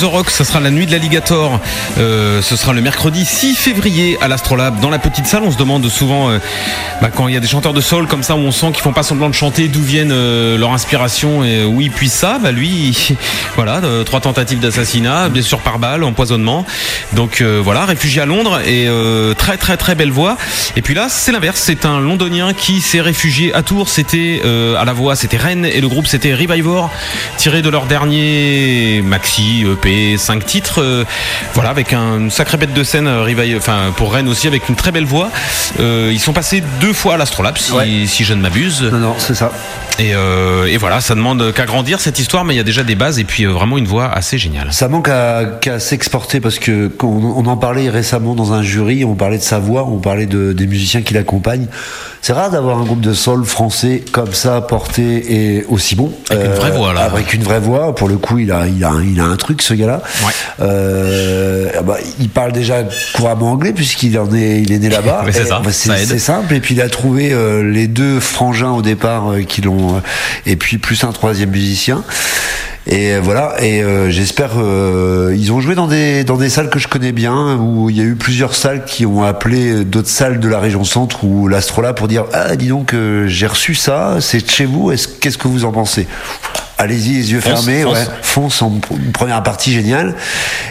The Rock, ce sera la nuit de l'alligator. Euh, ce sera le mercredi 6 février à l'Astrolabe dans la petite salle. On se demande souvent euh, bah, quand il y a des chanteurs de soul comme ça où on sent qu'ils font pas semblant de chanter d'où viennent euh, leur inspiration et où ils puissent ça. Bah lui, il- voilà, euh, trois tentatives d'assassinat, bien sûr par balle, empoisonnement. Donc voilà, réfugié à Londres et très très très belle voix. Et puis là, c'est l'inverse. C'est un Londonien qui s'est réfugié à Tours. C'était à la voix, c'était Rennes et le groupe c'était Revivor, tiré de leur dernier maxi 5 titres. euh, voilà, avec un, une sacrée bête de scène, euh, enfin pour Rennes aussi, avec une très belle voix. Euh, ils sont passés deux fois à l'Astrolabe, si, si je ne m'abuse. Non, non, c'est ça. Et, euh, et voilà, ça demande qu'à grandir cette histoire, mais il y a déjà des bases et puis vraiment une voix assez géniale. Ça manque à, qu'à s'exporter parce que quand on, on en parlait récemment dans un jury, on parlait de sa voix, on parlait de, des musiciens qui l'accompagnent. C'est rare d'avoir un groupe de soul français comme ça, porté et aussi bon. Avec une vraie voix, là. Avec une vraie voix. Pour le coup, il a, il a, il a un truc, ce gars-là. Euh, ah bah, il parle déjà couramment anglais puisqu'il en est, il est né là-bas. C'est bah, simple. Et puis il a trouvé euh, les deux frangins au départ euh, qui l'ont, euh, et puis plus un troisième musicien. Et euh, voilà, et euh, j'espère. euh, ils ont joué dans des dans des salles que je connais bien, où il y a eu plusieurs salles qui ont appelé d'autres salles de la région centre ou l'Astrolabe pour dire ah dis donc euh, j'ai reçu ça, c'est de chez vous. Est-ce qu'est-ce que vous en pensez? Allez-y, les yeux Fonce, fermés, fonce. ouais, fonce en première partie géniale.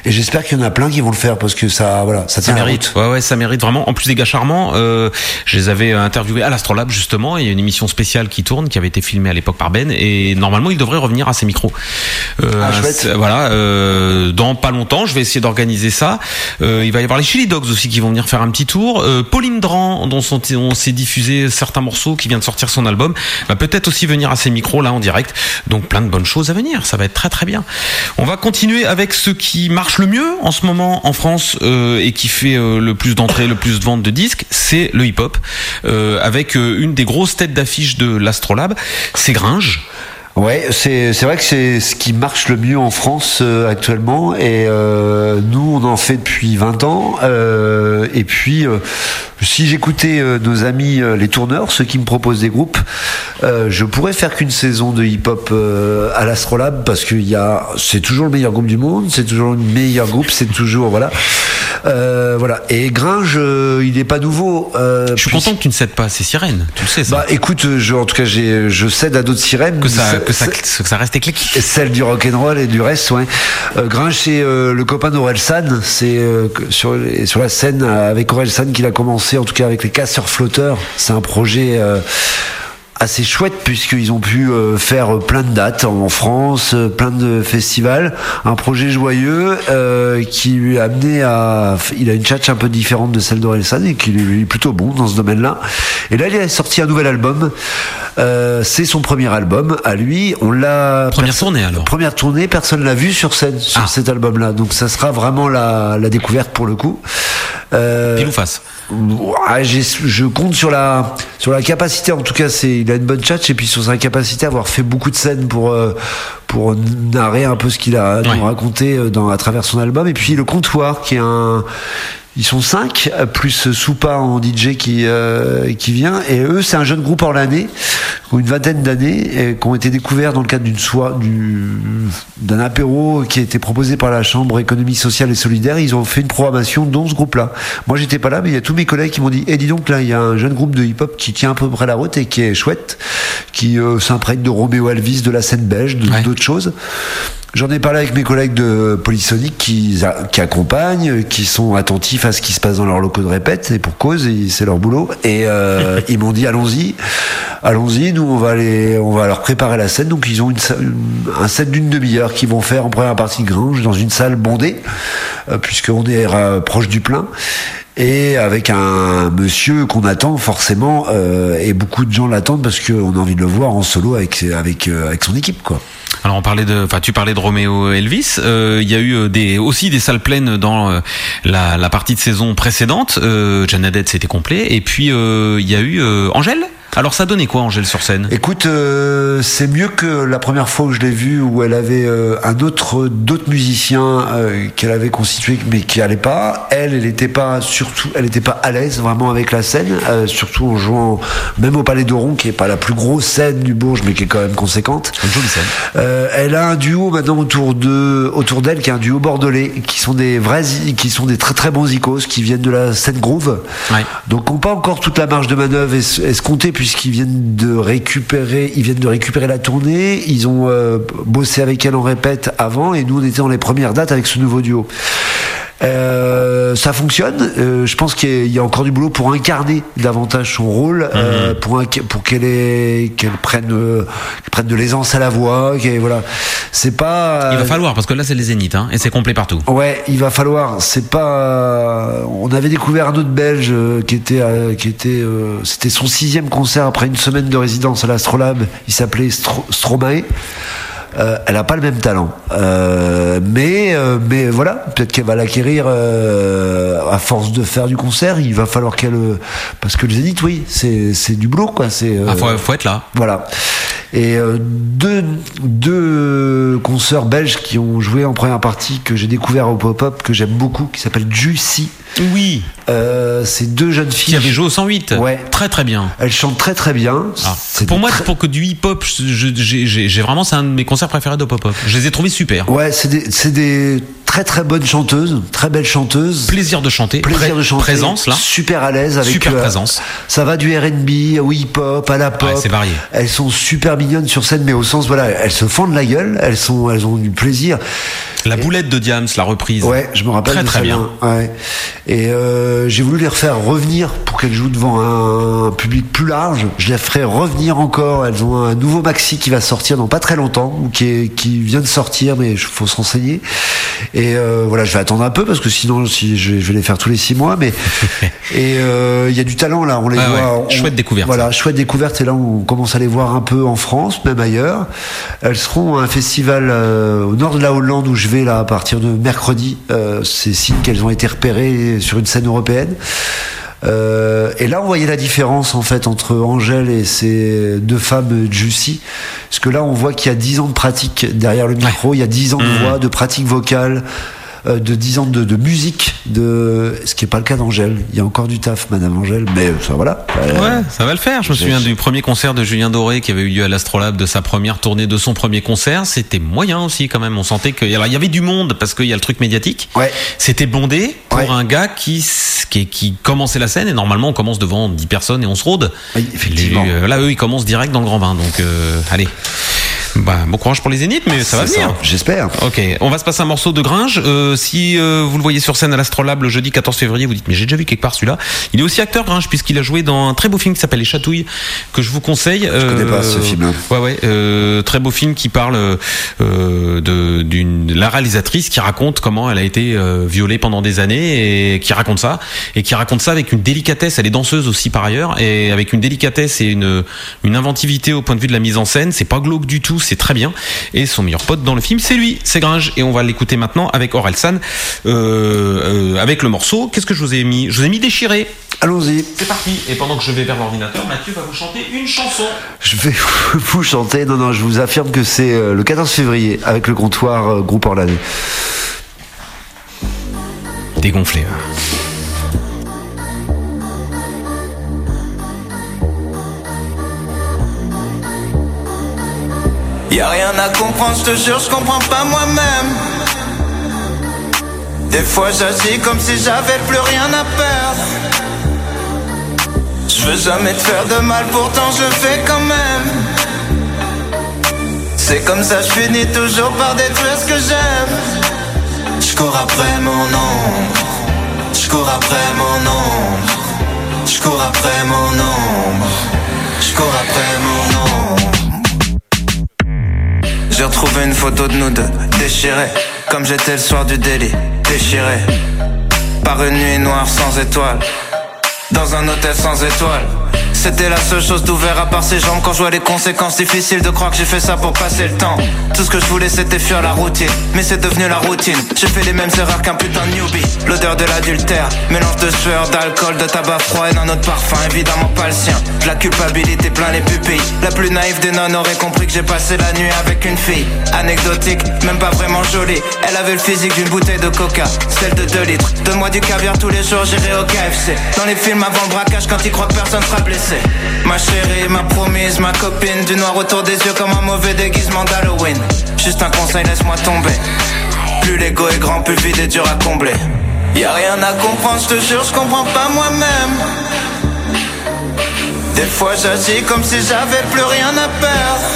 Et j'espère qu'il y en a plein qui vont le faire parce que ça, voilà, ça Ça tient la mérite, route. ouais, ouais, ça mérite vraiment. En plus des gars charmants, euh, je les avais interviewés à l'Astrolabe justement. et Il y a une émission spéciale qui tourne, qui avait été filmée à l'époque par Ben, et normalement ils devraient revenir à ces micros. Euh, Ah, chouette. Voilà, euh, dans pas longtemps, je vais essayer d'organiser ça. Euh, il va y avoir les Chili Dogs aussi qui vont venir faire un petit tour. Euh, Pauline Dran, dont sont- on s'est diffusé certains morceaux, qui vient de sortir son album, va peut-être aussi venir à ces micros là en direct. Donc de bonnes choses à venir. Ça va être très très bien. On va continuer avec ce qui marche le mieux en ce moment en France euh, et qui fait euh, le plus d'entrées, le plus de ventes de disques, c'est le hip-hop. Euh, avec une des grosses têtes d'affiche de l'Astrolabe, c'est Gringe. Ouais, c'est c'est vrai que c'est ce qui marche le mieux en France euh, actuellement et euh, nous on en fait depuis 20 ans euh, et puis euh, si j'écoutais euh, nos amis euh, les tourneurs, ceux qui me proposent des groupes, euh, je pourrais faire qu'une saison de hip-hop euh, à l'Astrolabe parce que il y a c'est toujours le meilleur groupe du monde, c'est toujours le meilleur groupe, c'est toujours voilà. Euh, voilà et Gringe euh, il est pas nouveau euh, Je suis puis- content que tu ne cèdes pas à ces sirènes. Tu le sais ça. bah écoute, je, en tout cas, j'ai, je cède à d'autres sirènes. que ça, que ça, c'est- que ça reste éclectique. Celle du rock'n'roll et du reste, ouais. Euh, Gringe, c'est euh, le copain d'Orelsan. C'est euh, sur, sur la scène avec Orelsan qu'il a commencé, en tout cas avec les casseurs flotteurs. C'est un projet euh, assez chouette puisqu'ils ont pu euh, faire plein de dates en France, euh, plein de festivals. Un projet joyeux euh, qui lui a amené à... Il a une tchatch un peu différente de celle d'Orelsan et qui lui est plutôt bon dans ce domaine-là. Et là, il a sorti un nouvel album. Euh, c'est son premier album à lui. On l'a... Première perso- tournée, alors. Première tournée, personne l'a vu sur scène sur Ah. cet album-là. Donc ça sera vraiment la, la découverte pour le coup. Euh, Pile ou face. Ouais, j'ai- je compte sur la sur la capacité. En tout cas, c'est il a une bonne chat et puis sur sa capacité à avoir fait beaucoup de scènes pour euh, pour narrer un peu ce qu'il a Ouais. raconté euh, dans à travers son album. Et puis le comptoir qui est un ils sont cinq, plus Soupa en DJ qui, euh, qui vient. Et eux, c'est un jeune groupe orlanais, qui ont une vingtaine d'années, qui ont été découverts dans le cadre d'une soirée, du, d'un apéro qui a été proposé par la Chambre économie sociale et solidaire. Ils ont fait une programmation dont ce groupe-là. Moi, j'étais pas là, mais il y a tous mes collègues qui m'ont dit, eh, dis donc, là, il y a un jeune groupe de hip-hop qui tient à peu près la route et qui est chouette, qui euh, s'imprègne de Roméo Elvis, de la scène belge, Ouais. d'autres choses. J'en ai parlé avec mes collègues de Polysonic qui, qui accompagnent, qui sont attentifs à ce qui se passe dans leurs locaux de répète, et pour cause, et c'est leur boulot. Et euh, ils m'ont dit allons-y, allons-y, nous on va aller, on va leur préparer la scène. Donc ils ont une- un set d'une demi-heure qu'ils vont faire en première partie de Grange dans une salle bondée, euh, puisqu'on est euh, proche du plein. Et avec un monsieur qu'on attend forcément, euh, et beaucoup de gens l'attendent parce qu'on a envie de le voir en solo avec, avec, euh, avec son équipe, quoi. Alors on parlait de, enfin tu parlais de Roméo Elvis. Euh, Il y a eu euh, des aussi des salles pleines dans euh, la, la partie de saison précédente. Euh, Janadette c'était complet. Et puis il y a eu Angèle. Alors ça donnait quoi Angèle sur scène? Écoute, euh, c'est mieux que la première fois où je l'ai vue, où elle avait euh, un autre, d'autres musiciens euh, qu'elle avait constitués, mais qui allaient pas. Elle, elle n'était pas surtout, elle était pas à l'aise vraiment avec la scène, euh, surtout en jouant même au Palais d'Oron, qui est pas la plus grosse scène du Bourges, mais qui est quand même conséquente. Une jolie scène. Euh, elle a un duo maintenant autour de autour d'elle qui est un duo bordelais qui sont des vrais qui sont des très très bons icos qui viennent de la scène groove Ouais. donc on pas encore toute la marge de manœuvre es- escomptée puisqu'ils viennent de récupérer ils viennent de récupérer la tournée ils ont euh, bossé avec elle en répète avant et nous on était dans les premières dates avec ce nouveau duo euh, ça fonctionne. Euh, je pense qu'il y a- encore du boulot pour incarner davantage son rôle, euh, pour, qu'elle prenne, de l'aisance à la voix. Voilà, c'est pas. Il va falloir parce que là c'est les zéniths hein, et c'est complet partout. Ouais, il va falloir. C'est pas. On avait découvert un autre Belge qui était, qui était. C'était son sixième concert après une semaine de résidence à l'Astrolabe. Il s'appelait Stro- Stromae. Euh, elle a pas le même talent, Euh, mais euh, mais voilà, peut-être qu'elle va l'acquérir euh, à force de faire du concert. Il va falloir qu'elle, parce que le Zénith, oui, c'est du boulot quoi. C'est Ah, faut, faut être là. voilà. Et deux, deux consoeurs belges qui ont joué en première partie que j'ai découvert au pop-up que j'aime beaucoup, qui s'appelle Juicy Oui. Euh, c'est deux jeunes filles. Qui avaient joué au 108. Ouais. Très très bien. Elles chantent très très bien. Ah, Pour moi, très- pour que du hip-hop, j'ai vraiment, c'est un de mes concerts préférés de pop-up. Je les ai trouvés super. Ouais, c'est des, des très très bonnes chanteuses, très belles chanteuses. Plaisir de chanter. Plaisir Pré- de chanter. Présence, là. Super à l'aise avec. Super euh, présence. Ça va du R&B au hip-hop à la pop. Ouais, c'est varié. Elles sont super mignonnes sur scène, mais au sens voilà, elles se fendent la gueule. Elles sont, elles ont du plaisir. La boulette de Diams, la reprise. Ouais, je me rappelle Très très bien. Ouais. Et euh, j'ai voulu les refaire revenir pour qu'elles jouent devant un, public plus large. Je les ferai revenir encore. Elles ont un nouveau maxi qui va sortir dans pas très longtemps, ou qui, est, qui vient de sortir, mais il faut se renseigner. Et euh, voilà, je vais attendre un peu parce que sinon, si je vais, je vais les faire tous les six mois. Mais et euh, il y a du talent là. On les Ah ouais, voit. on- chouette découverte, Voilà, chouette découverte. Et là, on commence à les voir un peu en France, même ailleurs. Elles seront à un festival euh, au nord de la Hollande où je vais là à partir de mercredi. Euh, c'est signe qu'elles ont été repérées sur une scène européenne. Euh, et là, on voyait la différence en fait entre Angèle et ces deux femmes Juicy, parce que là, on voit qu'il y a 10 ans de pratique derrière le micro, il y a 10 ans de Mhm. voix, de pratique vocale, de 10 ans de, de musique, de ce qui n'est pas le cas d'Angèle. Il y a encore du taf, Madame Angèle, mais ça voilà. Euh, Ouais, ça va le faire. Je me souviens du premier concert de Julien Doré qui avait eu lieu à l'Astrolabe, de sa première tournée, de son premier concert. C'était moyen aussi quand même. On sentait que alors il y avait du monde parce qu'il y a le truc médiatique. Ouais. C'était bondé pour Ouais. un gars qui, qui qui commençait la scène et normalement on commence devant 10 personnes et on se rôde. Oui, effectivement. Les- euh, là eux ils commencent direct dans le grand bain. Donc euh, allez. Bah, bon courage pour les Zéniths, mais ça va venir. J'espère. Ok, on va se passer un morceau de Gringe. Euh, si euh, vous le voyez sur scène à l'Astrolabe le jeudi 14 février, vous dites mais j'ai déjà vu quelque part celui-là. Il est aussi acteur Gringe puisqu'il a joué dans un très beau film qui s'appelle Les Chatouilles que je vous conseille. Je connais pas ce film-là. Ouais ouais, euh, très beau film qui parle euh, de d'une la réalisatrice qui raconte comment elle a été euh, violée pendant des années et qui raconte ça et qui raconte ça avec une délicatesse. Elle est danseuse aussi par ailleurs et avec une délicatesse et une une inventivité au point de vue de la mise en scène. C'est pas glauque du tout, c'est très bien. Et son meilleur pote dans le film, c'est lui, c'est Gringe. Et on va l'écouter maintenant avec Orelsan, euh, euh, avec le morceau. Qu'est-ce que je vous ai mis Je vous ai mis déchiré. Allons-y. C'est parti. Et pendant que je vais vers l'ordinateur, Mathieu va vous chanter une chanson. Je vais vous chanter. Non, non, je vous affirme que c'est euh, le 14 février avec le comptoir groupe Orlane. Dégonflé. hein. Y'a rien à comprendre, je te jure, je comprends pas moi-même. Des fois j'agis comme si j'avais plus rien à perdre. Je veux jamais te faire de mal, pourtant je fais quand même. C'est comme ça, je finis toujours par détruire ce que j'aime. Je cours après mon ombre. Je cours après mon ombre. Je cours après mon ombre. Je cours après mon ombre. J'ai retrouvé une photo de nous deux, déchirés, comme j'étais le soir du délit, déchiré. Par une nuit noire sans étoiles, dans un hôtel sans étoiles. C'était la seule chose d'ouvert à part ses jambes quand je vois les conséquences difficiles de croire que j'ai fait ça pour passer le temps. Tout ce que je voulais c'était fuir la routine, mais c'est devenu la routine. J'ai fait les mêmes erreurs qu'un putain de newbie. L'odeur de l'adultère, mélange de sueur, d'alcool, de tabac froid et d'un autre parfum, évidemment pas le sien. La culpabilité plein les pupilles. La plus naïve des nonnes aurait compris que j'ai passé la nuit avec une fille. Anecdotique, même pas vraiment jolie. Elle avait le physique d'une bouteille de coca, celle de 2 litres. Donne-moi du caviar tous les jours, j'irai au KFC. Dans les films avant le braquage, quand ils croient que personne sera blessé. Ma chérie, ma promise, ma copine, du noir autour des yeux comme un mauvais déguisement d'Halloween. Juste un conseil, laisse-moi tomber. Plus l'ego est grand, plus vide est dur à combler. Y a rien à comprendre, je te jure, je comprends pas moi-même. Des fois j'agis comme si j'avais plus rien à perdre.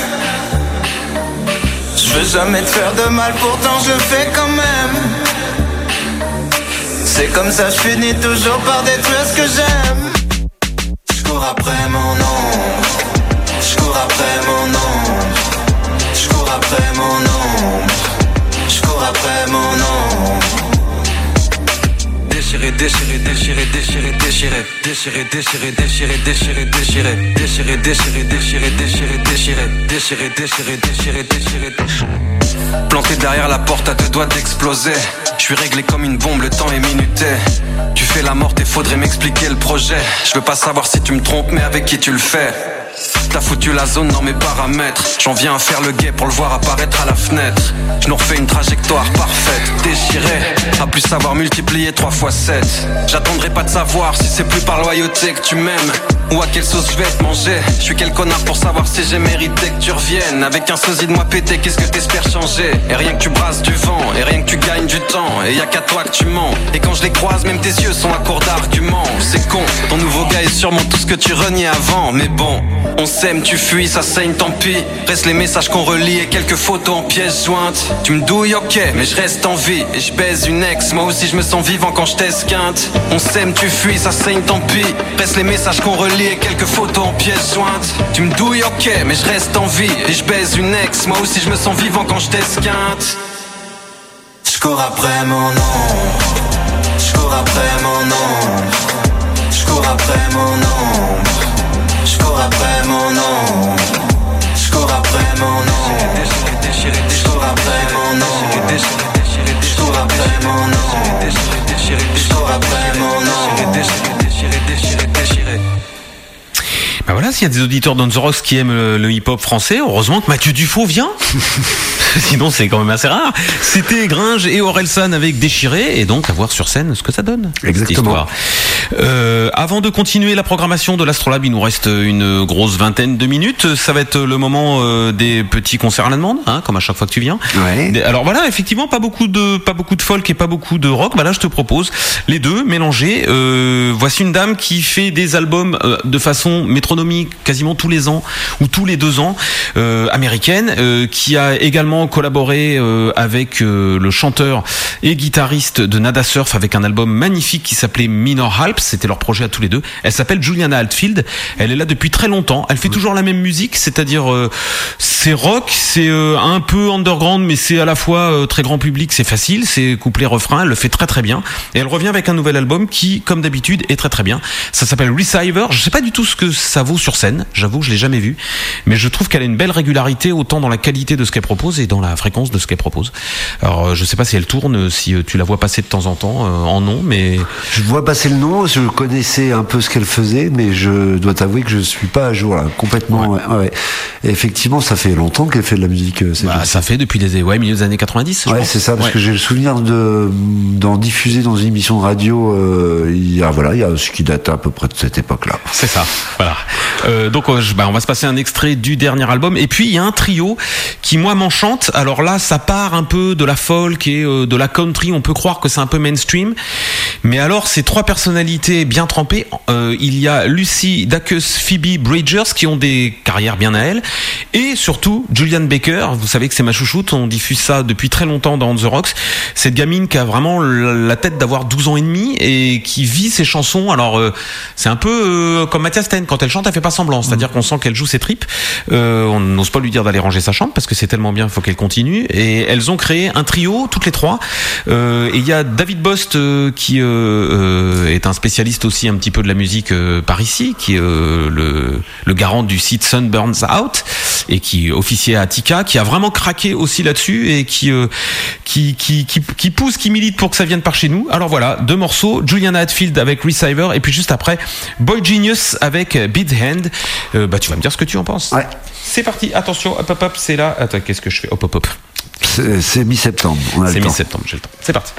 Je veux jamais te faire de mal, pourtant je fais quand même. C'est comme ça, je finis toujours par détruire ce que j'aime. Je cours après mon ombre. Je cours après mon ombre. Je cours après mon ombre. Je cours après mon ombre. Déchiré, déchiré, déchiré, déchiré, déchiré, déchiré, déchiré, déchiré, déchiré, déchiré, déchiré, déchiré, déchiré, déchiré, déchiré, déchiré, déchiré, déchiré, déchiré, déchiré. Planté derrière la porte à deux doigts d'exploser. Je suis réglé comme une bombe, le temps est minuté. Tu fais la morte et faudrait m'expliquer le projet. Je veux pas savoir si tu me trompes, mais avec qui tu le fais. T'as foutu la zone dans mes paramètres. J'en viens à faire le guet pour le voir apparaître à la fenêtre. Je nous refais une trajectoire parfaite, déchirée. À plus savoir multiplier 3 fois 7. J'attendrai pas de savoir si c'est plus par loyauté que tu m'aimes. Ou à quelle sauce je vais te manger. Je suis quel connard pour savoir si j'ai mérité que tu reviennes. Avec un sosie de moi pété, qu'est-ce que t'espères changer? Et rien que tu brasses du vent, et rien que tu gagnes du temps. Et y a qu'à toi que tu mens. Et quand je les croise, même tes yeux sont à court d'arguments. C'est con, ton nouveau gars est sûrement tout ce que tu reniais avant. Mais bon, on s'aime, tu fuis, ça saigne, tant pis. Reste les messages qu'on relie et quelques photos en pièces jointes. Tu me douilles, ok, mais je reste en vie. Et je baise une ex, moi aussi je me sens vivant quand je t'esquinte. On s'aime, tu fuis, ça saigne, tant pis. Reste les messages qu'on relie et quelques photos en pièces jointes. Tu me douilles, ok, mais je reste en vie. Et je baise une ex, moi aussi je me sens vivant quand je t'esquinte. Je après mon nom. Je après mon nom. Je cours après mon nom. Mon nom. Je cours après mon nom. Je cours après mon nom. Je cours après mon nom. Bah voilà, s'il y a des auditeurs d'On The Rocks qui aiment le, le hip-hop français, heureusement que Mathieu Dufaux vient. Sinon, c'est quand même assez rare. C'était Gringe et Orelsan avec Déchiré, et donc à voir sur scène ce que ça donne. Exactement. Euh, avant de continuer la programmation de l'Astrolabe, il nous reste une grosse vingtaine de minutes. Ça va être le moment euh, des petits concerts à la demande, hein, comme à chaque fois que tu viens. Des- Alors voilà, effectivement, pas beaucoup de pas beaucoup de folk et pas beaucoup de rock. Bah là, je te propose les deux mélangés. Euh, voici une dame qui fait des albums euh, de façon quasiment tous les ans ou tous les deux ans, euh, américaine, euh, qui a également collaboré euh, avec le chanteur et guitariste de Nada Surf avec un album magnifique qui s'appelait Minor Alps. C'était leur projet à tous les deux. Elle s'appelle Juliana Altfield. Elle est là depuis très longtemps. Elle fait toujours la même musique, c'est-à-dire c'est rock, c'est un peu underground, mais c'est à la fois très grand public. C'est facile, c'est couplet refrain. Elle le fait très très bien. Et elle revient avec un nouvel album qui, comme d'habitude, est très très bien. Ça s'appelle Receiver. Je sais pas du tout ce que ça vaut sur scène. J'avoue que je l'ai jamais vu, mais je trouve qu'elle a une belle régularité autant dans la qualité de ce qu'elle propose et dans la fréquence de ce qu'elle propose. Alors euh, je sais pas si elle tourne, si euh, tu la vois passer de temps en temps euh, en nom, mais Je vois passer le nom, je connaissais un peu ce qu'elle faisait, mais je dois t'avouer que je suis pas à jour là, complètement. ouais, ouais. Et effectivement, ça fait longtemps qu'elle fait de la musique. bah, ça fait depuis les ouais, milieu des années 90. je Ouais, c'est ça, parce Ouais. que j'ai le souvenir de d'en diffuser dans une émission de radio. euh, il y a voilà, il y a ce qui date à peu près de cette époque-là. C'est ça, voilà. Euh, donc bah, on va se passer un extrait du dernier album et puis il y a un trio qui moi m'enchante. Alors là, ça part un peu de la folk et euh, de la country. On peut croire que c'est un peu mainstream, mais alors ces trois personnalités bien trempées. euh, il y a Lucy Dacus, Phoebe Bridgers qui ont des carrières bien à elles et surtout Julian Baker. Vous savez que c'est ma chouchoute. On diffuse ça depuis très longtemps dans The Rocks. Cette gamine qui a vraiment la tête d'avoir 12 ans et demi et qui vit ses chansons. Alors c'est un peu comme Mathias Stein quand elle chante, elle fait pas semblant. C'est-à-dire qu'on sent qu'elle joue ses tripes. Euh, on n'ose pas lui dire d'aller ranger sa chambre parce que c'est tellement bien, il faut qu'elle continue. Et elles ont créé un trio, toutes les trois. Euh, et il y a David Bost euh, qui est un spécialiste aussi un petit peu de la musique par ici, qui est le, le garant du site Sun Burns Out et qui officiait à Tika, qui a vraiment craqué aussi là-dessus et qui, qui, qui, qui, qui pousse, qui milite pour que ça vienne par chez nous. Alors voilà, deux morceaux, Juliana Hatfield avec Receiver et puis juste après Boy Genius avec Beat Hand. Euh, bah tu vas me dire ce que tu en penses. Ouais. C'est parti, attention, hop hop hop, c'est là. Attends, qu'est-ce que je fais? Hop hop hop. C'est mi-septembre. on a le C'est mi-septembre, j'ai le temps. C'est parti.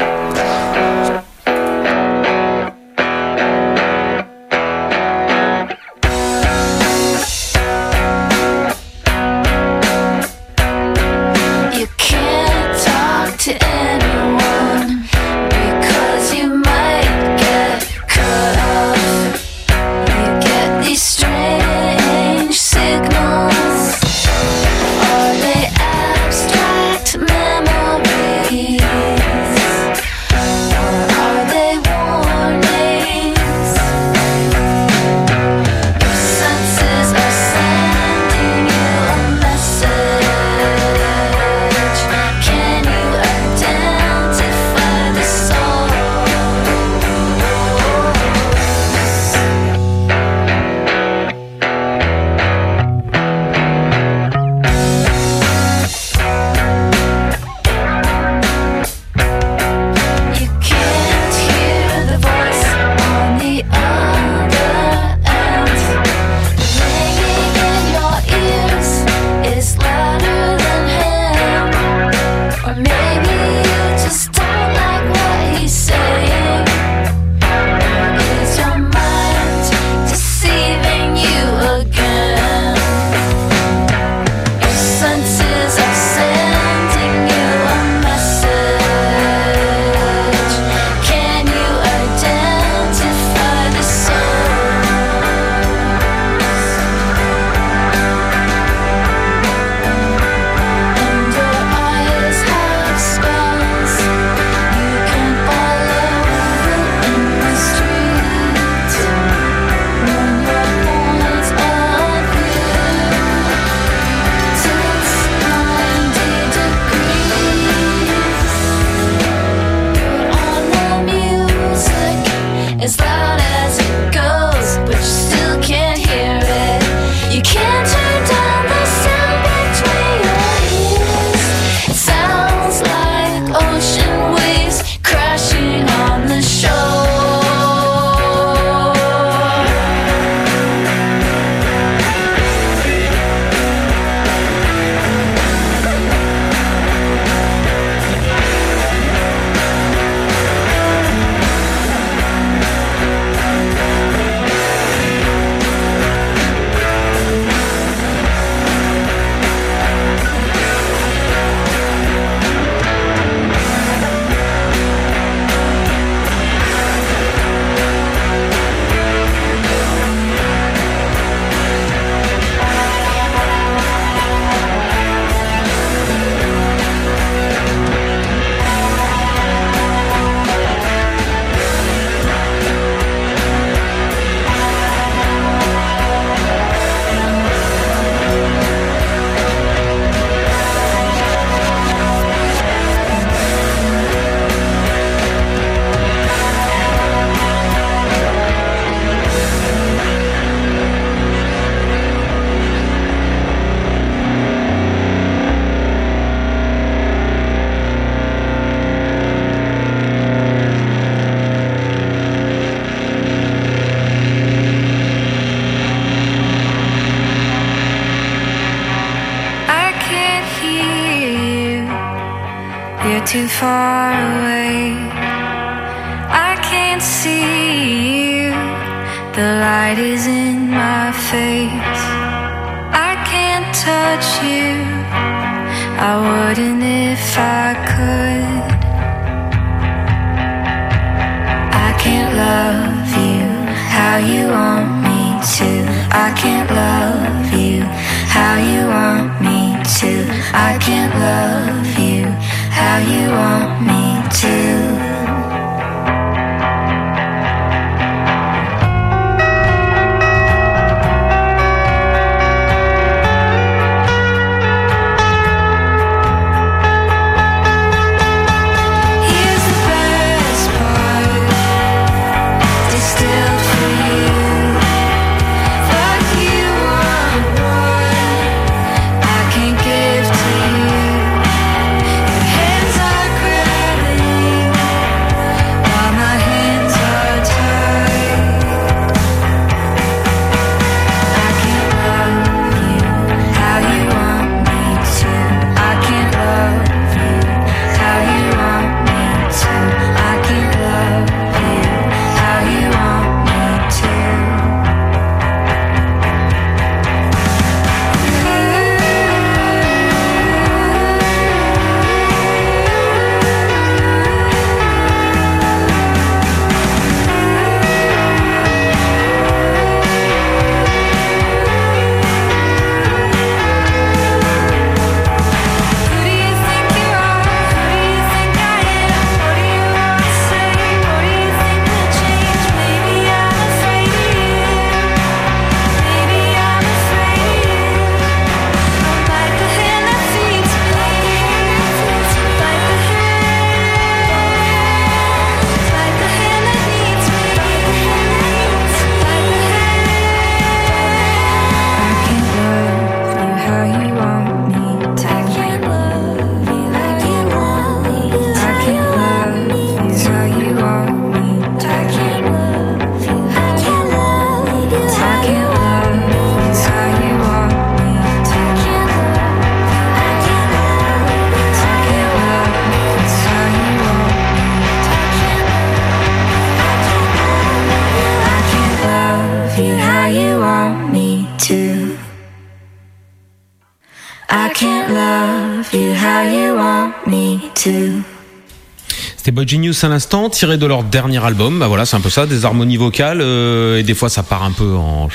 Genius à l'instant, tiré de leur dernier album. Bah voilà, c'est un peu ça, des harmonies vocales euh, et des fois ça part un peu en.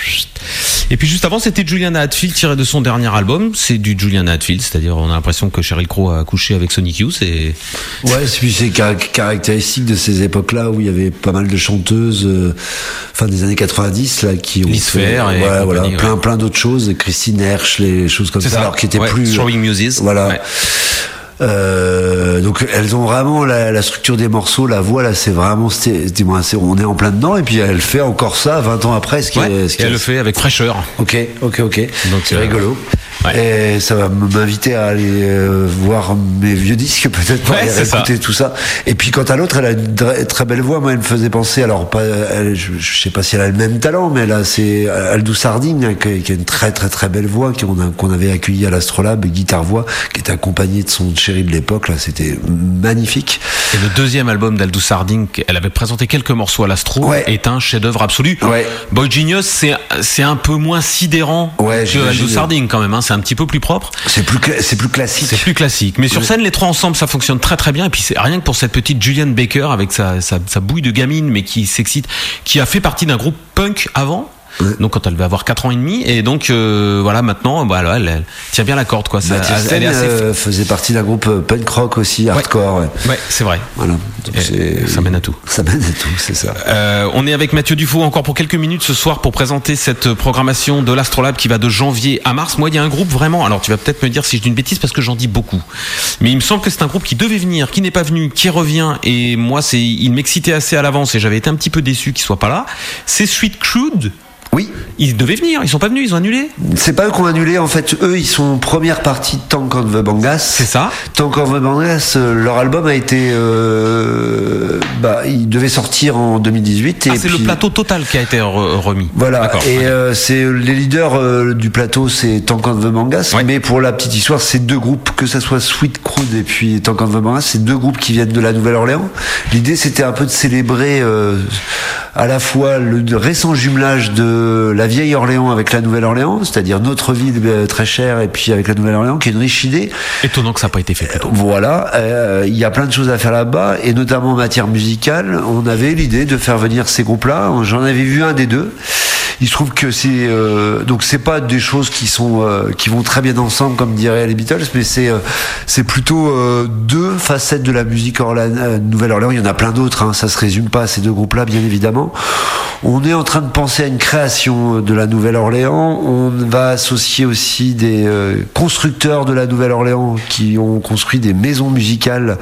Et puis juste avant, c'était Juliana Hatfield tiré de son dernier album. C'est du Juliana Hatfield, c'est-à-dire on a l'impression que Sheryl Crow a couché avec Sonic Youth et Ouais, c'est puis c'est car- caractéristique de ces époques-là où il y avait pas mal de chanteuses, euh, fin des années 90 là, qui ont fait, et voilà, plein ouais. plein d'autres choses, Christine Hersch, les choses comme ça, ça, alors qui étaient ouais, plus Throwing Muses, voilà. Euh, donc elles ont vraiment la, la structure des morceaux, la voix là, c'est vraiment, dis-moi, c'est- on est en plein dedans et puis elle fait encore ça 20 ans après, ce qui Ouais, est, ce et qui est- elle le fait avec fraîcheur. Ok, ok, ok. Donc, c'est euh, Et ça va m'inviter à aller euh, voir mes vieux disques peut-être pour Ouais, aller écouter tout ça. Et puis quant à l'autre, elle a une très belle voix. Moi, elle me faisait penser. Alors pas, elle, je, je sais pas si elle a le même talent, mais là c'est Aldous Sardine hein, qui, a- qui a une très très très belle voix qu'on avait accueilli à l'Astrolabe, guitare voix, qui était accompagnée de son chéri de l'époque. Là, c'était magnifique. Et le deuxième album d'Aldous Sarding, elle avait présenté quelques morceaux à l'Astro, est un chef-d'œuvre absolu. Boy Genius, c'est un peu moins sidérant que j'imagine. Aldous Sarding quand même. hein, un petit peu plus propre. C'est plus c'est plus classique. C'est plus classique. Mais sur scène, les trois ensemble, ça fonctionne très très bien. Et puis c'est rien que pour cette petite Julianne Baker avec sa, sa, sa bouille de gamine, mais qui s'excite, qui a fait partie d'un groupe punk avant. Donc quand elle devait avoir 4 ans et demi et donc euh, voilà maintenant bah, elle, elle tient bien la corde quoi. Ça- Mathieu elle, assez euh, faisait partie d'un groupe euh, punk rock aussi, hardcore. Ouais, Ouais, c'est vrai. Voilà. Donc ça mène à tout. Ça mène à tout, c'est ça. Euh, on est avec Mathieu Dufault encore pour quelques minutes ce soir pour présenter cette programmation de l'Astrolabe qui va de janvier à mars. Moi, il y a un groupe vraiment. Alors, tu vas peut-être me dire si je dis une bêtise parce que j'en dis beaucoup. Mais il me semble que c'est un groupe qui devait venir, qui n'est pas venu, qui revient. Et moi, c'est, il m'excitait assez à l'avance et j'avais été un petit peu déçu qu'il soit pas là. C'est Sweet Crude. Oui. Ils devaient venir, ils sont pas venus, ils ont annulé. C'est pas eux qui ont annulé, en fait, eux, ils sont première partie de Tank on the Bangas. C'est ça. Tank on the Bangas, euh, leur album a été. euh, bah, il devait sortir en 2018. Ah, c'est le plateau total qui a été re- remis. Voilà, et euh, c'est les leaders euh, du plateau, c'est Tank on the Mangas. Mais pour la petite histoire, c'est deux groupes, que ça soit Sweet Crude et puis Tank on the Mangas, c'est deux groupes qui viennent de la Nouvelle-Orléans. L'idée, c'était un peu de célébrer euh, à la fois le récent jumelage de la vieille Orléans avec la Nouvelle-Orléans, c'est-à-dire notre ville euh, très chère, et puis avec la Nouvelle-Orléans, qui est une riche idée. Étonnant que ça n'a pas été fait plus tôt. Voilà, euh, il y a plein de choses à faire là-bas, et notamment en matière musicale, on avait l'idée de faire venir ces groupes-là. J'en avais vu un des deux. Il se trouve que c'est euh, donc c'est pas des choses qui sont euh, qui vont très bien ensemble comme diraient les Beatles, mais c'est euh, c'est plutôt deux facettes de la musique Nouvelle-Orléans. Il y en a plein d'autres. Hein, ça se résume pas à ces deux groupes-là, bien évidemment. On est en train de penser à une création de la Nouvelle-Orléans. On va associer aussi des constructeurs de la Nouvelle-Orléans qui ont construit des maisons musicales.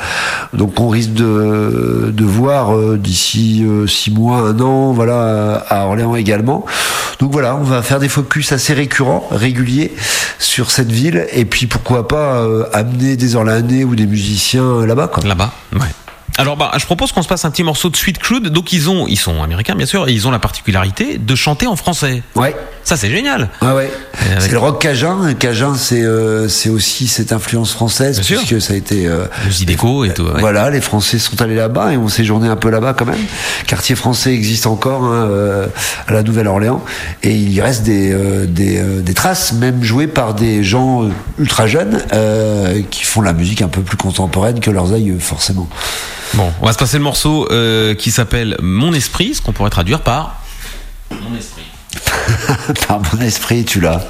Donc on risque de, de voir d'ici six mois, un an, voilà, à Orléans également. Donc voilà, on va faire des focus assez récurrents, réguliers sur cette ville. Et puis pourquoi pas euh, amener des Orléanais ou des musiciens là-bas. quoi. Là-bas, ouais. Alors bah, je propose qu'on se passe un petit morceau de Sweet Crude. Donc ils ont, ils sont américains bien sûr, et ils ont la particularité de chanter en français. Ouais. Ça c'est génial. Ouais, ouais. C'est le rock cajun. Cajun, c'est euh, c'est aussi cette influence française, puisque ça a été. Euh, le Zydeco et tout. ouais. Voilà, les Français sont allés là-bas et on séjourné un peu là-bas quand même. Quartier français existe encore hein, euh, à la Nouvelle-Orléans et il y reste des euh, des, euh, des traces, même jouées par des gens euh, ultra jeunes euh, qui font la musique un peu plus contemporaine que leurs aïeux, forcément. Bon, on va se passer le morceau euh, qui s'appelle Mon esprit, ce qu'on pourrait traduire par Mon esprit. par mon esprit, tu l'as.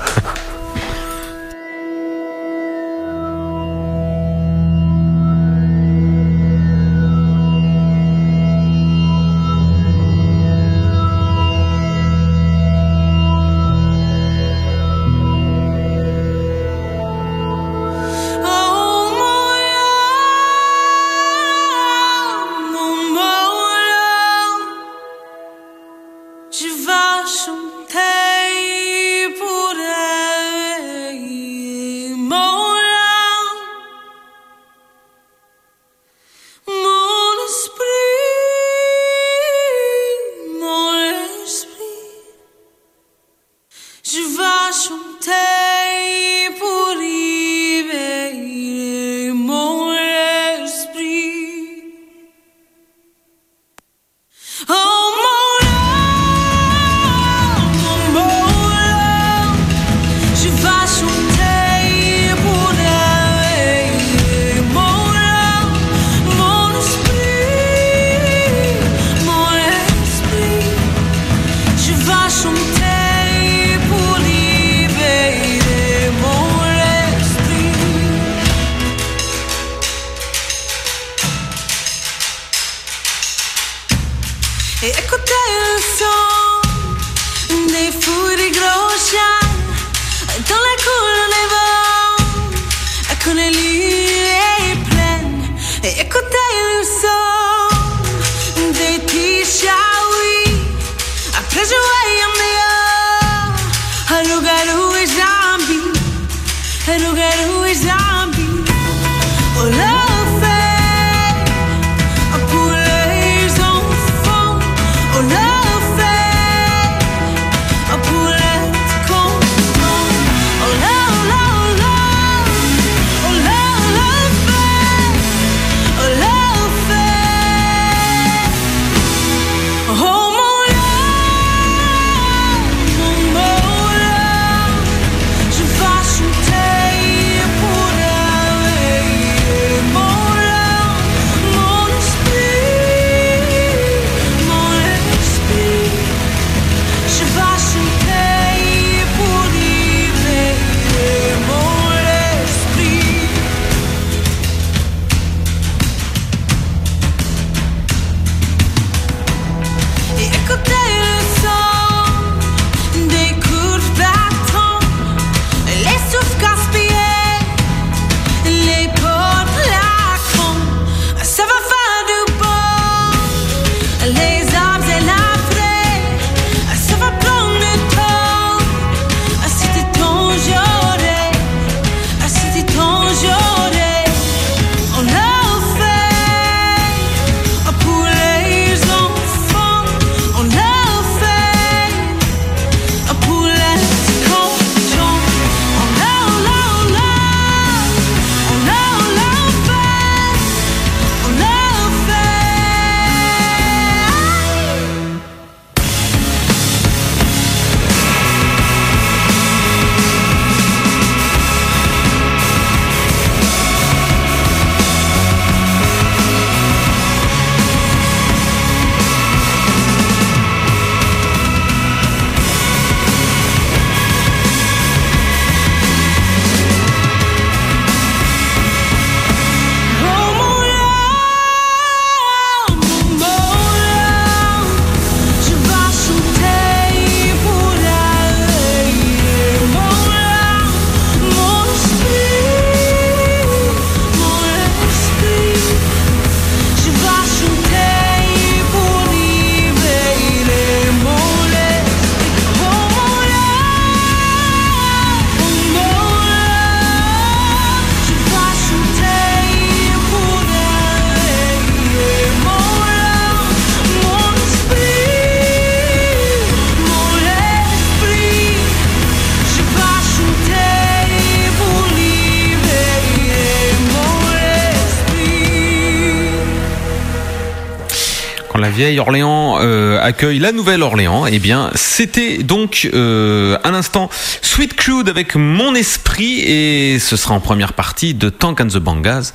Vieille Orléans euh, accueille la nouvelle Orléans. Eh bien, c'était donc euh, un instant Sweet Crude avec Mon Esprit et ce sera en première partie de Tank and the Bangas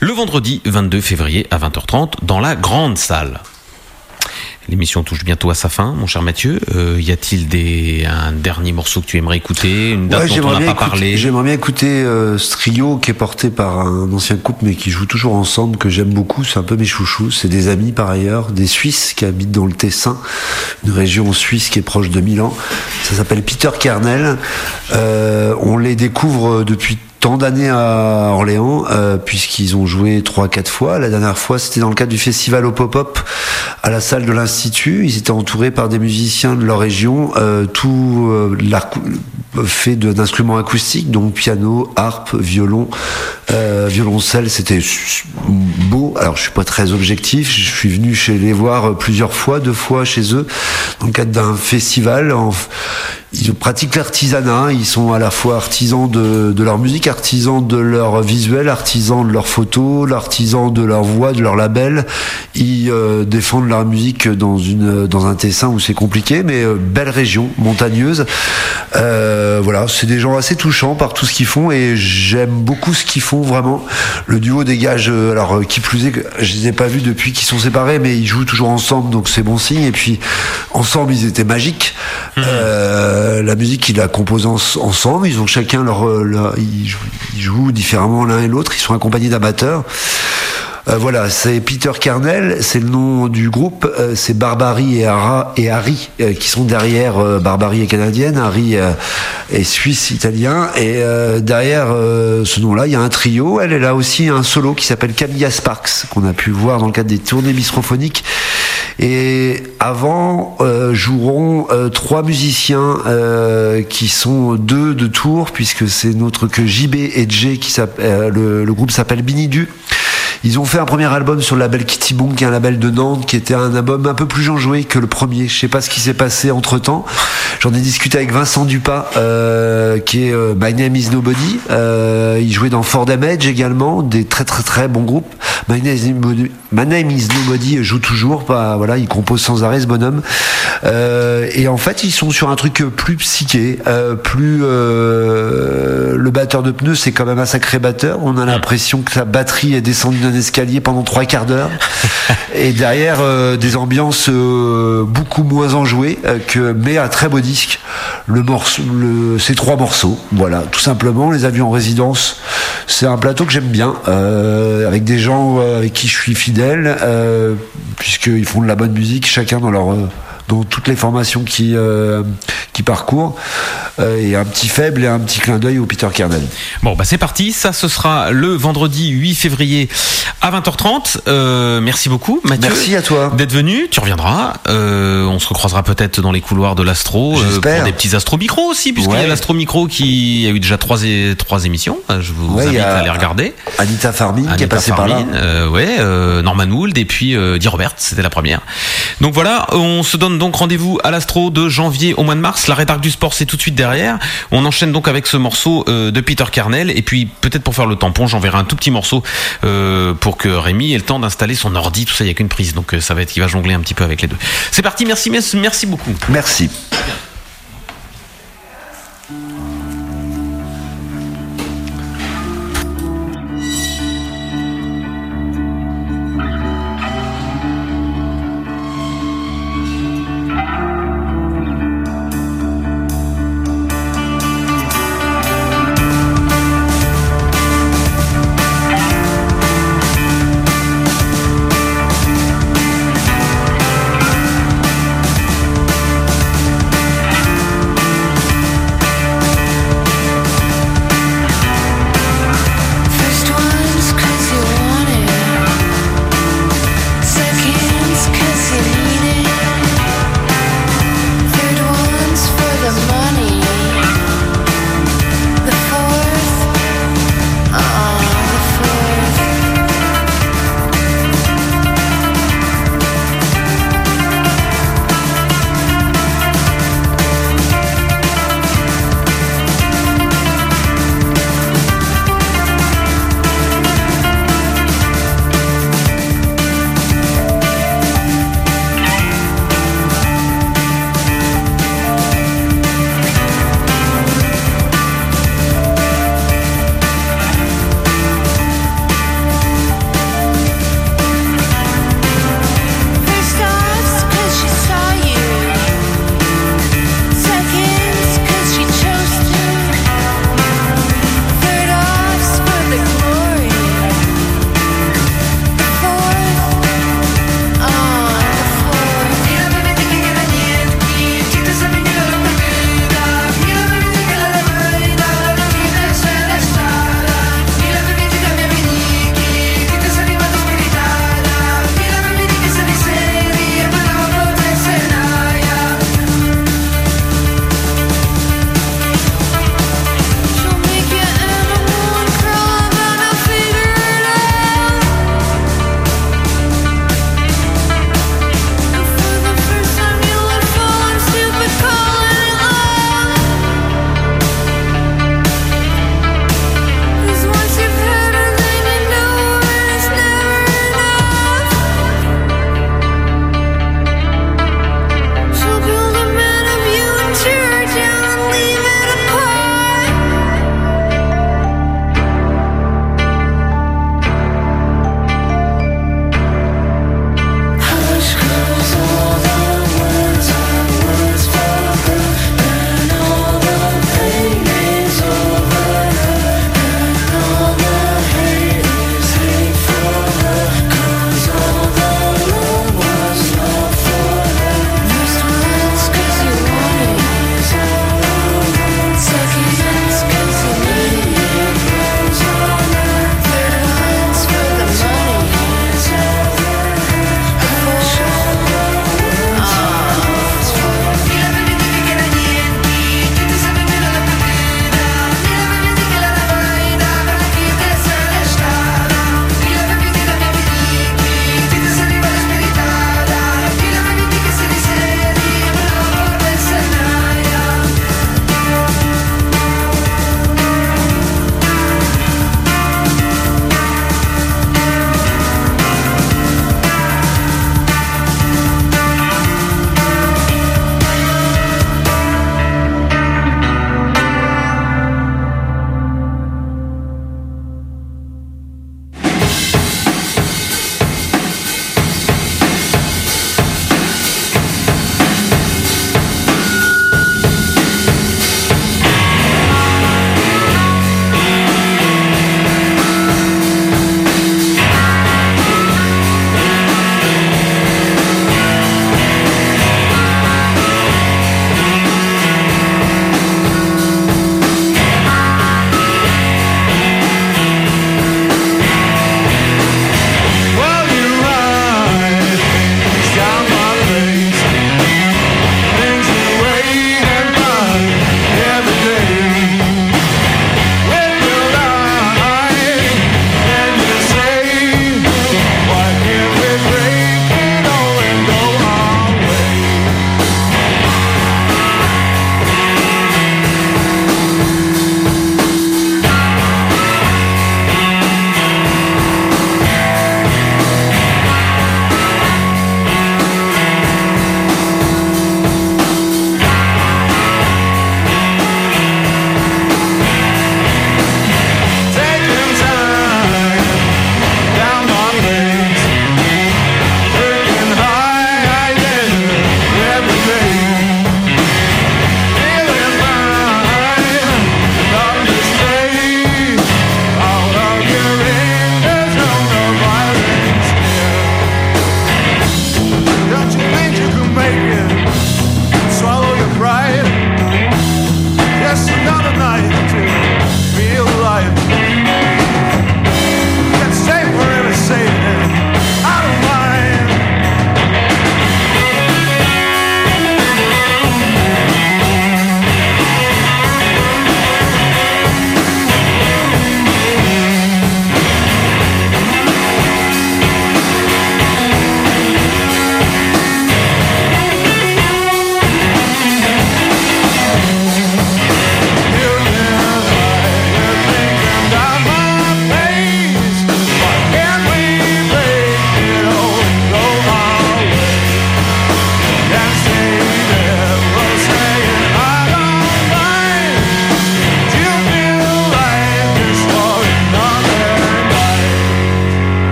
le vendredi 22 février à 20h30 dans la grande salle. L'émission touche bientôt à sa fin, mon cher Mathieu. Euh, y a-t-il des un dernier morceau que tu aimerais écouter, une date Ouais, dont on j'aimerais n'a bien pas écouter- parlé? J'aimerais bien écouter euh, ce trio qui est porté par un ancien couple mais qui joue toujours ensemble, que j'aime beaucoup. C'est un peu mes chouchous. C'est des amis par ailleurs, des Suisses qui habitent dans le Tessin, une région suisse qui est proche de Milan. Ça s'appelle Peter Kernel. Euh, on les découvre depuis tant d'années à Orléans, euh, puisqu'ils ont joué trois, quatre fois. La dernière fois, c'était dans le cadre du festival au pop-up à la salle de l'Institut. Ils étaient entourés par des musiciens de leur région, euh, tout euh, fait d'instruments acoustiques, donc piano, harpe, violon, euh, violoncelle. C'était beau. Alors, je suis pas très objectif. Je suis venu chez les voir plusieurs fois, deux fois chez eux, dans le cadre d'un festival. Ils pratiquent l'artisanat, ils sont à la fois artisans de leur musique, artisans de leur visuel, artisans de leurs photos, artisans de leur voix, de leur label. Ils euh, défendent leur musique dans une dans un Tessin où c'est compliqué, mais euh, belle région, montagneuse. Euh, voilà, c'est des gens assez touchants par tout ce qu'ils font et j'aime beaucoup ce qu'ils font vraiment. Le duo dégage, alors qui plus est, je les ai pas vus depuis qu'ils sont séparés, mais ils jouent toujours ensemble, donc c'est bon signe. Et puis ensemble, ils étaient magiques. Euh, la musique, ils la composent en- ensemble. Ils ont chacun leur, leur- ils, jouent, ils jouent différemment l'un et l'autre. Ils sont accompagnés d'amateurs. Euh, voilà, c'est Peter Kernel, c'est le nom du groupe, euh, c'est Barbary et, et Harry euh, qui sont derrière. Barbary est canadienne, Harry est suisse-italien, et euh, derrière ce nom-là, il y a un trio. Elle est aussi un solo qui s'appelle Camilla Sparks, qu'on a pu voir dans le cadre des tournées bistrophoniques. Et avant euh, joueront euh, trois musiciens euh, qui sont deux de Tours, puisque c'est notre que JB et J qui euh, le, le groupe s'appelle Binidu. Ils ont fait un premier album sur le label Kitty Bong, qui est un label de Nantes, qui était un album un peu plus enjoué que le premier. Je sais pas ce qui s'est passé entre temps. J'en ai discuté avec Vincent Dupas, euh, qui est euh, My Name Is Nobody. Euh, il jouait dans Ford Damage également, des très très très bons groupes. My Name Is Nobody, joue toujours, pas voilà, il compose sans arrêt ce bonhomme. Euh, et en fait, ils sont sur un truc plus psyché, euh, plus euh, le batteur de pneus, c'est quand même un sacré batteur. On a l'impression que sa batterie est descendue d'un escalier pendant trois quarts d'heure. et derrière des ambiances beaucoup moins enjouées que mais un très beau disque. Le morceau, le, ces trois morceaux, voilà, tout simplement. Les a vus en résidence. C'est un plateau que j'aime bien, avec des gens avec qui je suis fidèle, euh, puisqu'ils font de la bonne musique, chacun dans leur euh, dans toutes les formations qui euh, qui parcourent, euh, et un petit faible et un petit clin d'œil au Peter Kernel. Bon, bah c'est parti. Ça, ce sera le vendredi 8 février à 20h30. Euh, merci beaucoup, Mathieu. Merci à toi. D'être venu. Tu reviendras. Euh, on se recroisera peut-être dans les couloirs de l'Astro euh, J'espère. pour des petits Astro Micro aussi, puisqu'il y a l'Astro Micro qui a eu déjà trois, é- trois émissions. Je vous Ouais, invite à les regarder. Anita Farmine qui est passée par là. Ouais, Norman Wood et puis Di Robert, c'était la première. Donc voilà, on se donne donc rendez-vous à l'Astro de janvier au mois de mars. La rédac du sport, c'est tout de suite derrière. On enchaîne donc avec ce morceau euh, de Peter Carnel et puis peut-être pour faire le tampon, j'enverrai un tout petit morceau euh, pour que Rémi ait le temps d'installer son ordi. Tout ça, il y a qu'une prise, donc euh, ça va être, il va jongler un petit peu avec les deux. C'est parti, merci, merci, merci beaucoup. Merci.